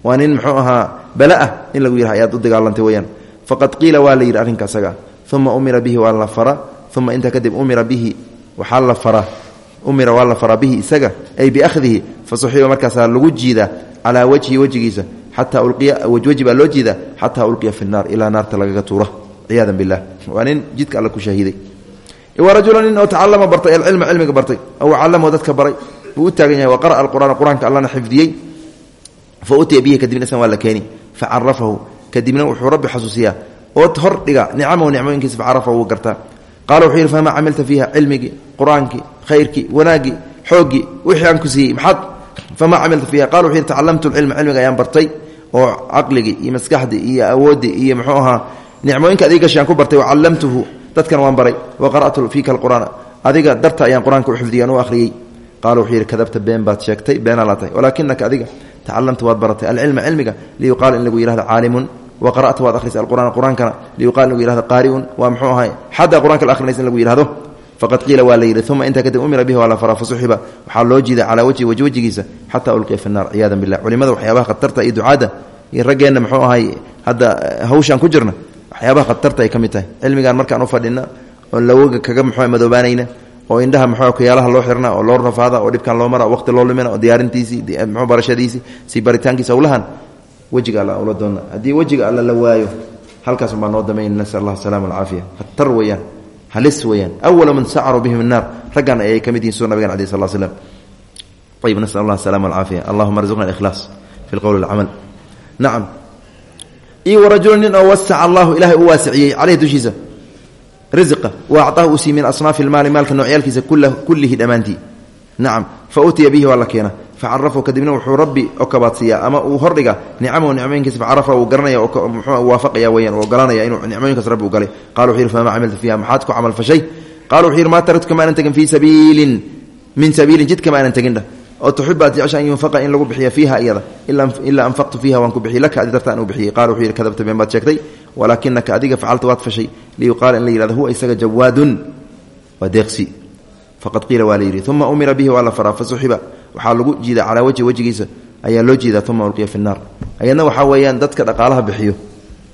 waa nin muxuu ahaa bala ah in lagu yidhahdo ayaad u dagaalantay weyaan faqad qiila waa la yidhi arrinka uma umira bihi waa la fara uma intaa kadib umira bihi waxaa la fara umira waa la faraa bihi isaga ay biahdihi fasuxiba markaasaa lagu jiidaa calaa wajhi wejigiisa xataa ulqiya wejweji baa loo jiidaa xataa ulqiya fi naar ilaa naarta lagaga tuura ciyaada bilah waa nin jidka alle ku shahiiday. Wa rajula nin oo tacalama bartay alcilma cilmiga bartay. Aw callamahu dadka baray. Wuu u taagan yahay wa qara'a alqur'aana qur'aanka allana xifdiyey. Fa utiya bihi kadibna isan waa la keeni fa carafahu kadibna wuxuu rabbi xasuusiyaa. Oo hor dhiga nicamahu nicmooyinkiisa fa carafahu wuu gartaa. Qaala wuxuu yidhi famaa camilta fiiha cilmigii qur'aankii khayrkii wanaaggii xooggii wixii aan ku siiyey maxaad? Famaa camilta fiiha. Qala wuxuu yidhi tacalamtu lcilma cilmiga ayaan bartay oo caqligii iyo maskaxdii iyo awooddii iyo muxuu ahaa nicmooyinka adiga gashay aan ku bartay wacallamtuhu dadkan waan baray wa qara'tu fiika alqur'aana. Adiga darta ayaan qur'aanka u xifdiyay aan u akhriyey. Qaala wuxuu yidhi kadabta been baad sheegtay beenaa laa tahay. Walaakinaka adiga tacalamta waad baratay alcilma cilmiga liyuqaala in lagu yihahdo caalimun wa qara'ta waad akhrisay alqur'aana qur'aankana liyuqala in lagu yihahdo qaari'un waa muxuu ahay xataa qur'anka la akhrinaysa in lagu yihahdo faqad qiila waa la yidhi uma intaa kadib umira bihi waa la faraa fasuxiba waxaa loo jiiday calaa wajhi wejigiisa xataa ulqiya fi naar ciyaada billah culimada waxyaabaha khatarta iyo ducaadda iyo raggeenna muxuu ahay hadda hawshaan ku jirna waxyaabaha khatarta ay ka mid tahay. Cilmigaan markaan u fadhina oon lawoga kaga muxuu madoobaanayna oo indhaha muxuu kuyaalaha loo xirna oo loo rafaada oo dhibkan loo mara waqti loo lumina oo diyaarintiisii muxuu barashadiisii sii baritaankiisa howlahan wejiga alla ula doonna. Haddii wejiga alla la waayo halkaas baa noo damayn. Nasal allah asalama alcaafiya khatar weeyaan halis weeyaan. Awala man sacaruu bihim annaar raggan ayay ka mid yihiin suu nabigan alai sal slam ayib nasal allah asalama alcaafiya allahuma arzuqna alikhlaas fi lqowli walcamal nacam io warajula nin oo wasaca allahu ilahay u waasiciyey caleyhi dushiisa. Risqa wa acطahu uu sii min asnaafi ilmaali maalka noocyaalkiisa kullihi dhammaantii nacam fa utiya bihi waa la keena facarafahu kadibna wuxuu rabbi okabaadsiiyaa ama uu hordhiga nicamahu nicmooyinkiisa facarafa uu garanaya mxuu waafaqaya weyaan uu ogolanaya inuu nicmooyinkaas rabbi u galay. Qala wuxuu yidhi famaa camilta fiiha maxaad ku camal fashay qala wuxuu yidhi maa taraktu kama aanan tegin fii sabiilin min sabiilin jid kama aanan tegindha oo tuxibu aad jecesha an yunfaqa in lagu bixiya fiiha iyada. Ilaa anfaqtu fiiha waan ku bixiyey laka adi darta an u bixiyey yidhi kadabta been baad sheegtay walaakinaka adiga facalta waad fashay. Liyuqaala in la huwa isaga jawaadun. Waa deeqsi. Faqad qiila waa la yidhi uma umira bihi waa la faraa fasuxiba waxaa lagu jiida calaa wajhi wejigiisa ayaa loo jiidaa uma ulqiya fi naar ayadna waxaa weeyaan dadka dhaqaalaha bixiyo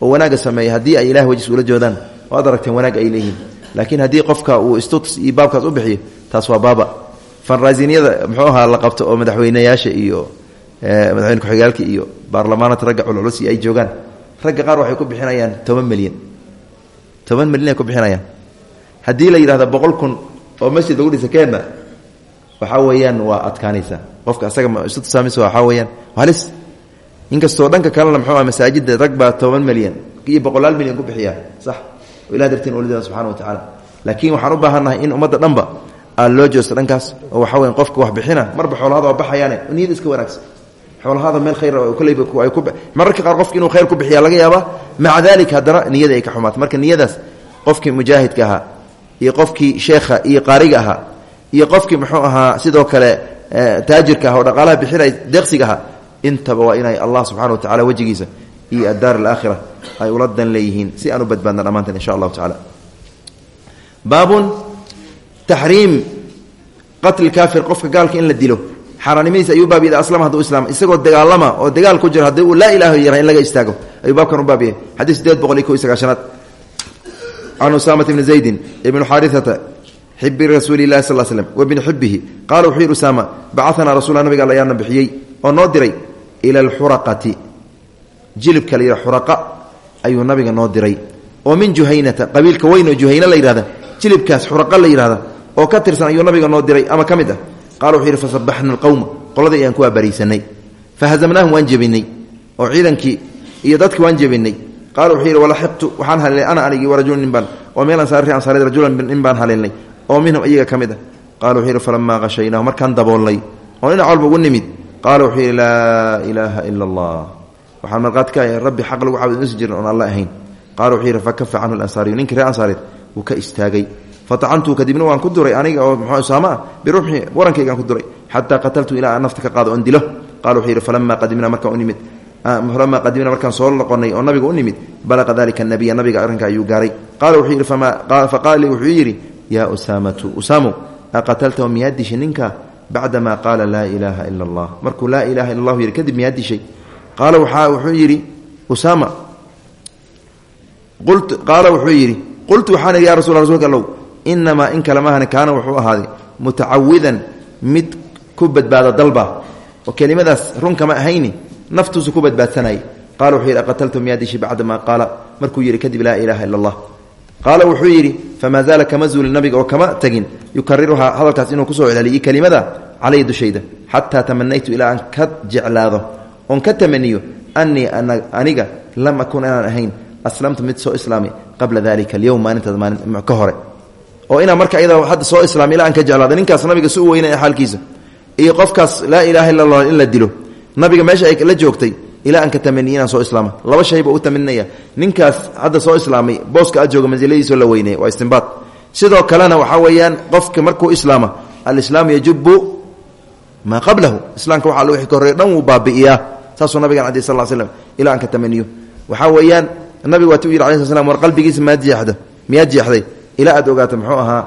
oo wanaagga sameeya haddii ay ilahay wejis ula joodaan. Waad aragteen wanaag ay leeyihiin. Laakiin haddii qofka uu istuts iyo u bixiyo taas waa baaba fanraisiniyada muxuu ahaa la qabto oo madaxweyneyaasha iyo madaxweyne ku-xigaalka iyo baarlamaanata ragga culculus iyo ay joogaan. Ragga qaar waxay ku bixinayaan toban milyan. Toban milyan ay ku bixinayaan. Haddii la yidhahdo boqol kun oo masjid lagu dhisa keenna waxaa weeyaan waa adkaanaysaa qofka asaga isu tusaamis waxaa weeyaan halis. Inkastoo dhanka kalena muxuu ah masaajidda rag baa toban milyan iyo boqolaal milyan ku bixiya sax. Oo ilah ulidaa subxana wa tacaala. Laakiin waxaan u baahannahay in ummadda dhanba loo joosto dhankaas. Oo waxaa weyan qofka wax bixina marba xoolahada waa baxayaane niyada iska wanaagsan. Xoolahada meel khayr mararka qaar qofki inuu khayr ku bixiya laga yaaba maca dalik haddana niyada ay ka xumaato marka niyadaas qofkii mujaahidka ahaa iyo qofkii sheekha iyo qaariga ahaa iyo qofkii muxuu ahaa sidoo kale taajirka ah oo dhaqaalaha bixinay deeqsiga ahaa intaba waa inay allah subxana wa tacala wejigiisa iyo addaar alaakhira ay ula dan leeyihiin si aan u badbaadna dhammaanteen insha allahu tacala baabun taxriim qatli kaafir qofka gaalka in la dilo. Xaaraannimadiisa ayuu baab ida aslama haduu islaam isagoo dagaalama oo dagaal ku jiro haddii uu laa ilaha yara in laga istaago. Ayuu baabkan u baab yahay xadiis sideed boqol iyo ko iyo sagaashanaad. Can usaamata bni zaydin ibni xaariata xibi rasuuli lahi sal slm wa bni xibihi qaala wuxuu yidhi usaama bacaanaa rasulla nabiga all ayaana bixiyey oo noo diray ila alxuraqati. Jilibka la yidha xuraqa ayuu nabiga noo diray. Oo min juhaynata qabiilka oo ka tirsan ayuu nabiga noo diray. Ama ka mid ah qala wuxuu yidhi fasabaxna alqowma qoladii ayaan kuwaa bariisanay fahazamnaahum waan oo ciidankii iyo dadki waan jebinay qaala wuxuu yidhi walaxiqtu waxaan haleelay ana anigii warajulu nin baan oo meel ansaari ansaareed rajulan nin baan haleelnay oo minhum iyaga ka mid ah. Qala wuxuu yidhi falamaa markaan daboolnay oo dhinac walba ugu nimid. Qaala wuxuu yidhi laa ilaaha ila allah. Waxaan marqaad ka rabbi xaq lagu caabud insi jirin oon alle ahayn. Qaala wuxuu yidhi fakafa canhu lansaariyu ninkii reer ansaareed wuu ka istaagay fatacantuu kadibna waan ku duray aniga oo mxuu usaama ah biruuxi warankaygaan ku duray xataa qataltu ilaa aan nafta ka qaado oon dilo qala wuxuu falamaa qadimnaa markaan u nimid falamaa qadimnaa markaan soo noqonay oo nabiga u nimid balaqa dalika nabiya nabiga arrinka ayuu gaaray qaala wuxuu yidhi faqaala wuxuu yidhi yaa usaamatu usaamu aqataltahu miyaad dishay ninka bacdamaa qaala laa ilaaha ila allah markuu laa ilaha illa allahu yidhi kadib miyaad dishay qaala wuxuu yidhi usaama qaala wuxuu yidhi qultu waxaan idhi ya rasul rsulka allow inamaa in kale mahani kaana wuxuu ahaaday mutacawidan mid ku badbaada dalba oo kelimadaas runkama ahayni naftuusu ku badbaadsanayay qala wuxuu yidhi aqataltu miyaa dishi bacdamaa qaala markuu yidhi kadib laa ilaaha ila allah qaala wuxuu yidhi famaa zaala kama zuulin nabiga oo kama tegin yukariruhaa hadalkaas inuu ku soo celceliyey kelimada calaya dushayda xataa tamanaytu ilaa aan ka jeclaado oon ka tamaniyo anii aniga lam akun inaan ahayn aslamtu mid soo islaamay qabla dalika alyowm maalintaas maalin oo inaa marka ayada hadda soo islaam ilaa aan ka jeclaada ninkaas nabiga si u weynay xaalkiisa iyo qofkaas laa ilaaha illa allah in la dilo nabiga meesha ay la joogtay ilaa aan ka tamaniye inaan soo islaama. Laba shayba u taminaya ninkaas hadda soo islaamay booska aad jooga mansiladiisoo la weynay waa istinbaad sidoo kalena waxaa weeyaan qofka markuu islaama alislaamu yajubu maa qablahu. Islaamka waxa wixii ka horreeya dhan wuu baabi'iyaa saasuu nabigan cadi sal slam ilaa aan ka tamaniyo. Waxaa weeyaan nabiga waati u yidhi alai sl slam war qalbigiisa maad jeexda miyaad jeexday ilaa aad ogaato muxuu ahaa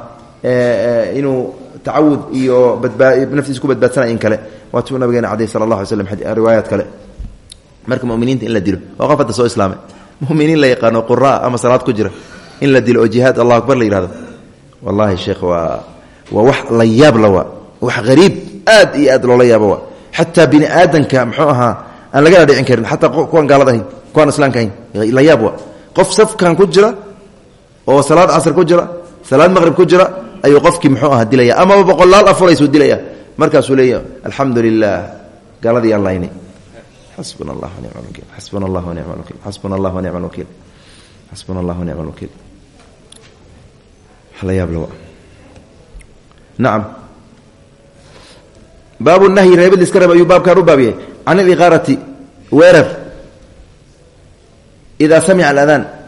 inuu tacawud iyo naftiisa ku badbaadsanay in kale. Waatuu nabigeena cadey sala allah alay slam riwaayaad kale. Marka muminiinta in la dilo oo qof hadda soo islaamay muminiin la yaqaano quraa ama salaad ku jira. In la dilo oo jihaad allah akbar la yihahdo wallahi sheekh waa waa wax la yaab la waa. Wax hariib aad iyo aad loola yaabo waa. Xataa bini aadanka muxuu ahaa aan lagana dhicin karin xataa kuwan gaalada ahayn kuwaan islaamka ahayn la yaab waa. Qof safkan ku jira oo salaad casr ku jira salaad maqrib ku jira ayuu qofkii muxuu aha dilaya. Amaba boqolaal afuraysuu dilaya markaasuu leeya alxamdu lilah gaaladii aan laynay xasbuna allah wanicma lwakiil xasbuna allah wanicma lwakiil xasbuna allah wanicma lwakiil xasbuna allah wanicma lwakiil la yaab lawa. Nacam baabu nahyi reebid liska reeb ayuu baabkaan u baabiyay. Can iliqaarati weerar. Idaa samica aladaan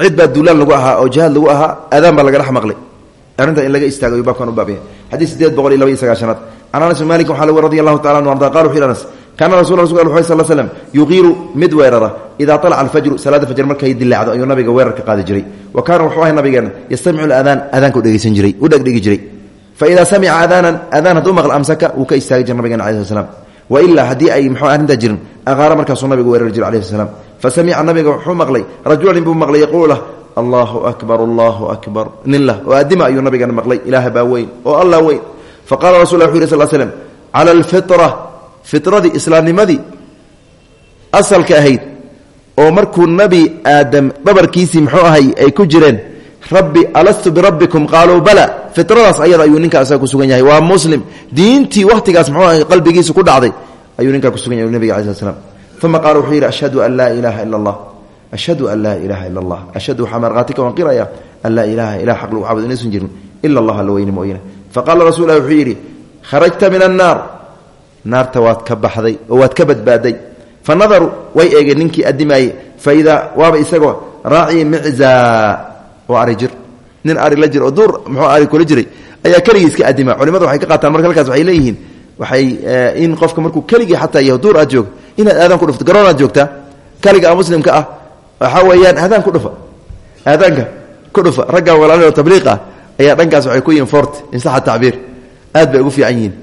cid baa duulaan lagu ahaa oo jihaad lagu ahaa aadaan baa laga dhex maqlay arrinta in laga istaago baabkan u baabiyay xadiis sideed boqol iyo laba iyo sagaashanaad. Can anas bin lagu radi allahu tacala anu arda qala wuxu yhi anas kaana rasul rasulka al sal slm yuqiiru mid weerara idaa alaca alfajru salaada fajr markay dilaacdo ayuu nabiga weerar ka qaadi jiray. Wa kaana wuxuu ahay nabigeena yastamicu aladaan aadaanka udhegeysan jiray u dhegdhegi jiray. Faida samica aadaanan aadaan hadduu maql amsaka wuu ka istaagi jira nabigeena alai sl slam wailaa haddii ay mxuu arrintaa jirin aqaara markaasuu nabigu weerari jira alayhi slam fasamica nabiga wuxuu maqlay rajulan nin buu maqlay yaquul lah allahu akbar allahu akbar ninlah oo addima ayuu nabigeena maqlay ilaaha baa weyn oo allah weyn faqala rasul wuxu yiri sal slm cala alfitra fitradii islaamnimadii asalka ahayd oo markuu nebi aadam dhabarkiisii muxuu ahay ay ku jireen rabbi alastu birabbikum qaaluu bala fitradaas ayada ayuu ninkaa isaga kusugan yahay waa muslim diintii wakhtigaas muxuu ahay qalbigiisa ku dhacday ayuu ninkaa kusugan yahay slat slam uma qaala wuxuu yidhi ashhadu an laa ilaaha ila allah ashhadu an laa ilaaha ila allah ashhadu waxaa markhaatika waan qiraya an laa ilaaha ilah xaq lagu caabud inaysan jirin ila allah alla weyne mooyane faqaala rasul lah wuxuu yidhi kharajta min annaar naarta waad ka baxday oo waad ka badbaaday fa nadaruu way eegeen ninkii addimaayey fa idaa waaba isagoo raaci micza oo ari jir nin ari la jir oo duur muxuu ari kula jiray ayaa keligii iska addima culimadu waxay ka qaataan marka halkaas waxay leeyihiin waxay in qofka markuu keligii xataa yaho duur aad joog inaad aadan ku dhufto. Garoon aad joogtaa kaliga muslimka ah waxaa weeyaan aadaan ku dhufa. Aadaanka ku dhufa ragga walaalin tabliiq ah ayaa dhankaas waxay ku yihiin fort insaxa tacbiir. Aad bay ugu fiican yihiin.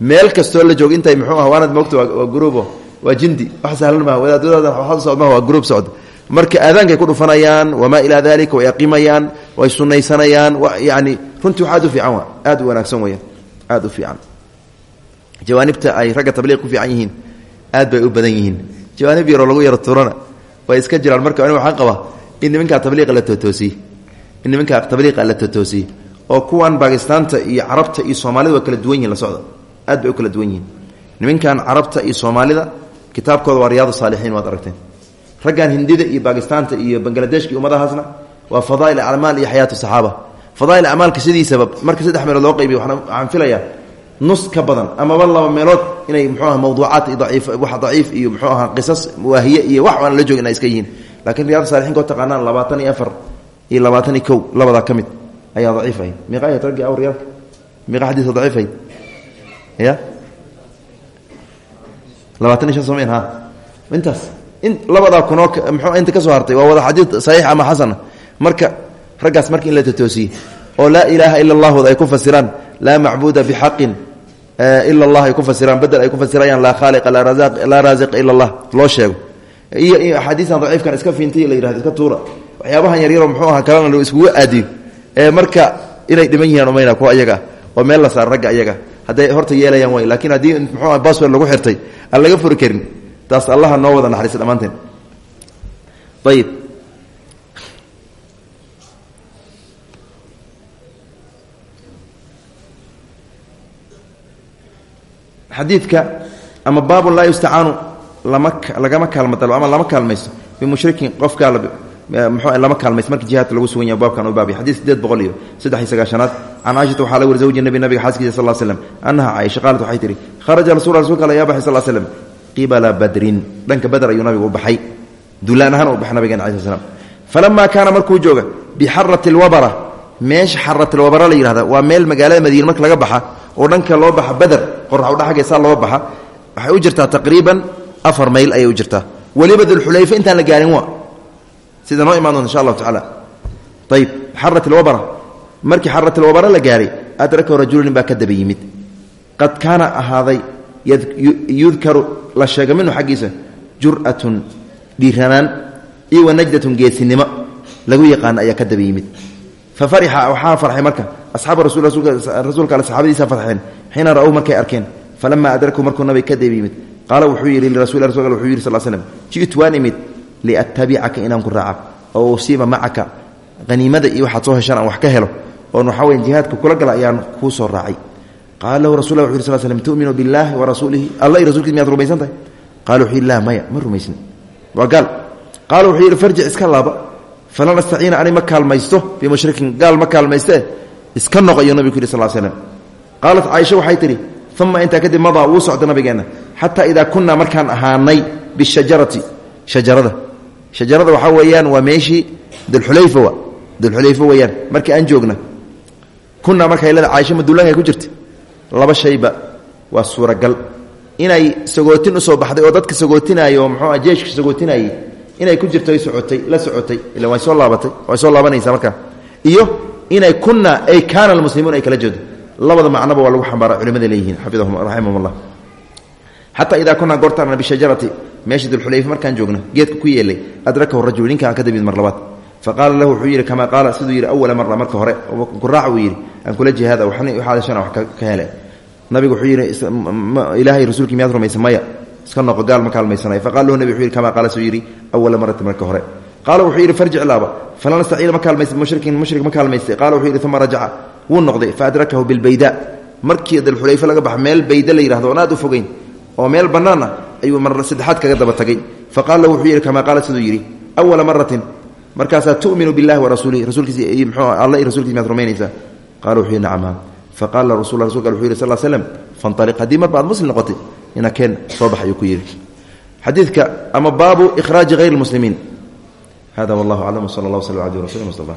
Meel kastoo la joog intay muxuu ah waanad moogta waa gruubo waa jindi. Wax sahlan maaha wadaadadooda waxaad socd maha waa gruub socd marka aadaankay ku dhufanayaan wamaa ilaa dalika way aqimayaan way sunaysanayaan yani runtii wax aad u fiican wa aad u wanaagsan weyaan aad u fiican. Jawaanibta ay ragga tabliiq ku fiican yihiin aad bay u badan yihiin. Jawaanib yaroo lagu yaro turana way iska jiraan. Marka aniga waxaan qabaa in nimankaa tabliiqa la tootoosiyey in nimankaa tabliiqa la tootoosiyey oo kuwan baakistaanta iyo carabta iyo soomaalida waa kala duwan yihiin la socda. Aad bay kala duwan yihiin. Nimankan carabta iyo soomaalida kitaabkooda waa riyaad saalixiin waad aragteen. Raggan hindida iyo baakistaanta iyo bangladeshka iyo ummadahaasna waa fadaa'il acmaal iyo xayaatu saxaaba. Fadaa'il acmaalka sidiisaba marka saddex meelood loo qaybiyo waxaan filayaa nus ka badan amaba laba meelood inay mxuu aha mawduucaat daciif wax daciif iyo mxuu ahaa qisas waahiye iyo wax aan la joogin ay iska yihiin. Lakiin riyad saalixiin koo taqaanaan labaatan iyo afar iyo labaatan iyo kow labadaa ka mid ayaa daciif ahayd. Miiqa ahayd raggii aw riyaalka miiqa xadiisa daciif ahayd? Ya labaatan iyo shan somayn ha intaas in labadaa kunoo mxuu inta ka soo hartay waa wada xadiid saxiix ama xasana marka raggaas marka in la totoosiyey oo laa ilaaha ila allahooda ay ku fasiraan laa macbuuda bixaqin ila allah ay ku fasiraan bedel ay ku fasirayaan laa khaaliqa laa raasiqa ila allah. Loo sheego. Iyo axaadiistan daciifkan iska fiintay la yiraahdo iska tuura. Waxyaabahan yaryaroo muxuu aha kalena lo iskugu aadiyo. Ee marka inay dhiman yihiin umayna kuwa ayaga oo meel la saar ragga ayaga hadday horta yeelayaan way. Laakiin haddii muxuu ah basword lagu xirtay laga furi taas allaha noo wada naxariista dhammaanteen xadiidka ama baabun laa yustacaanu lagama kaalmadalo ama lama kaalmaysto bimushrikin qofkaa lama kaalmaysto marka jihaadka lagu sugan yahay baabkan u baabay xadiid sideed boqol iyo saddex iyo sagaashanaad. Can caaishata waxaa la zawji nebi nabiga xaaskiisa sal slam annaha caaisha qaalat waxay tihi kharaja rasul rasulka alla yaa baxay sal slam qibala badrin. Dhanka badr ayuu nabigu u baxay. Dulaan ahaan u baxay nabigeena alai slam falamaa kaana markuu jooga bixarati alwabara meesha xaratilwabara la yihahda waa meel magaalada madiine marka laga baxa oo dhanka loo baxa bader qorax udhaxagaysaa loo baxa waxay u jirtaa taqriiban afar mayl ayay u jirtaa. Weliba dulxulayfa intaan la gaarin wa sida noo imaan insha allahu tacaala. Ayib xarat ilwabara markii xarat ilwabara la gaaray adrakahu rajulunin baa ka daba yimid. Qad kaana ahaaday yudkaru la sheega minhu xaggiisa jur'atun dhiiranaan iyo wanajdatun geesinimo lagu yaqaano ayaa ka daba yimid fafarixa waxaa farxay marka asxaaba rasuulka ale saxaabadiisa farxeen xiina ra'uu markay arkeen falamaa adraku markuu nabig ka daba yimid qaala wuxuu yidhi lirasul rasul wuxuu yidhi sal slm ji'tu waan imid liattabicaka inaan ku raaca oo usiiba macaka haniimada iyo waxaad soo heshaan aan wax ka helo oon waxaa weya jihaadka kula gala ayaan kuu soo raacay qaala lahu rasul wuxu yiri sl slm tu'minu billahi wa rasuulihi alla iyo rasulkiis miyaad rumaysan tahay qala wuxuu yidhi laa maya ma rumaysni waa gaal qaala falan astaciina ani ma kaalmaysto bimushrikin gaal ma kaalmayste iska noq ayuu nabigu yidhi sal slm qaalat caaisha waxay tidhi uma intaa kadib madaa wuu socda nabigeenna xataa idaa kunaa markaan ahaanay bishajarati shajarada shajarada waxaa weeyaan waa meeshii dulxulayfa dulxulayfa weeyaan markii aan joogna kunaa markay leeda caaisha maduulankay ku jirta laba shayba waa suuragal inay sagootin u soo baxday oo dadka sagootinaayo oo muxuu ah jeeshka inay ku jirto socotay la socotay ila way soo laabatay way soo laabanaysaa markaa iyo inay kunna ay kaana almuslimuun ay kala jeedo. Labada macnoba waa lagu xambaara culimada leeyihiin xafidahum raximahum allah xataa idaa kunaa goortaana bishajarati meesha dulxulayfa markaan joogna geedka ku yeelay adrakahu rajul ninkaan ka dabid mar labaad. Fa qaala lahu wuxuu yidhi kamaa qaala? Siduu yidhi awala mara marka hore. Kuraac uu yidhi aan kula jihaada waxaadashana wax ka hele nabigu wuxuu yidhi ilaahay rasuulkii miyaad rumaysa maya iska noqo gaal ma kaalmaysanay. Faqala lahu nabi wuxuu yidhi kamaa qaala siduu yidhi awala marati marka hore. Qaala wuxuu yidhi farjic laaba. Falan nastaciina ma kaalmaysa mushrikin mushrik ma kaalmaystay. Qaala wuxuu yidhi uma rajaca. Wuu noqday faadrakahu bilbayda. Markii dalxulayfe laga baxa meel bayda la yihahdo oon aad u fogeyn oo meel bannaan ah ayuu mar saddexaad kaga daba tagay. Faqala lahu wuxuu yidhi kamaa qaala siduu yidhi awala maratin markaasaa tu'minu billahi wa rasuulihi rasuulkiisi mxuu alla iyo rasuulkiis miyaad rumaynaysaa qala wuxuu yidhi nacam. Faqala rasul rasulka wuxuu yidhi sal slm fanaliq haddii marba aad muslim noqotay ina keen soo bax ayuu ku yidhi xadiidka ama baabu ikhraaji hayr lmuslimiin hada wallahu aclam wsala allah wslam abdi rasul mustafa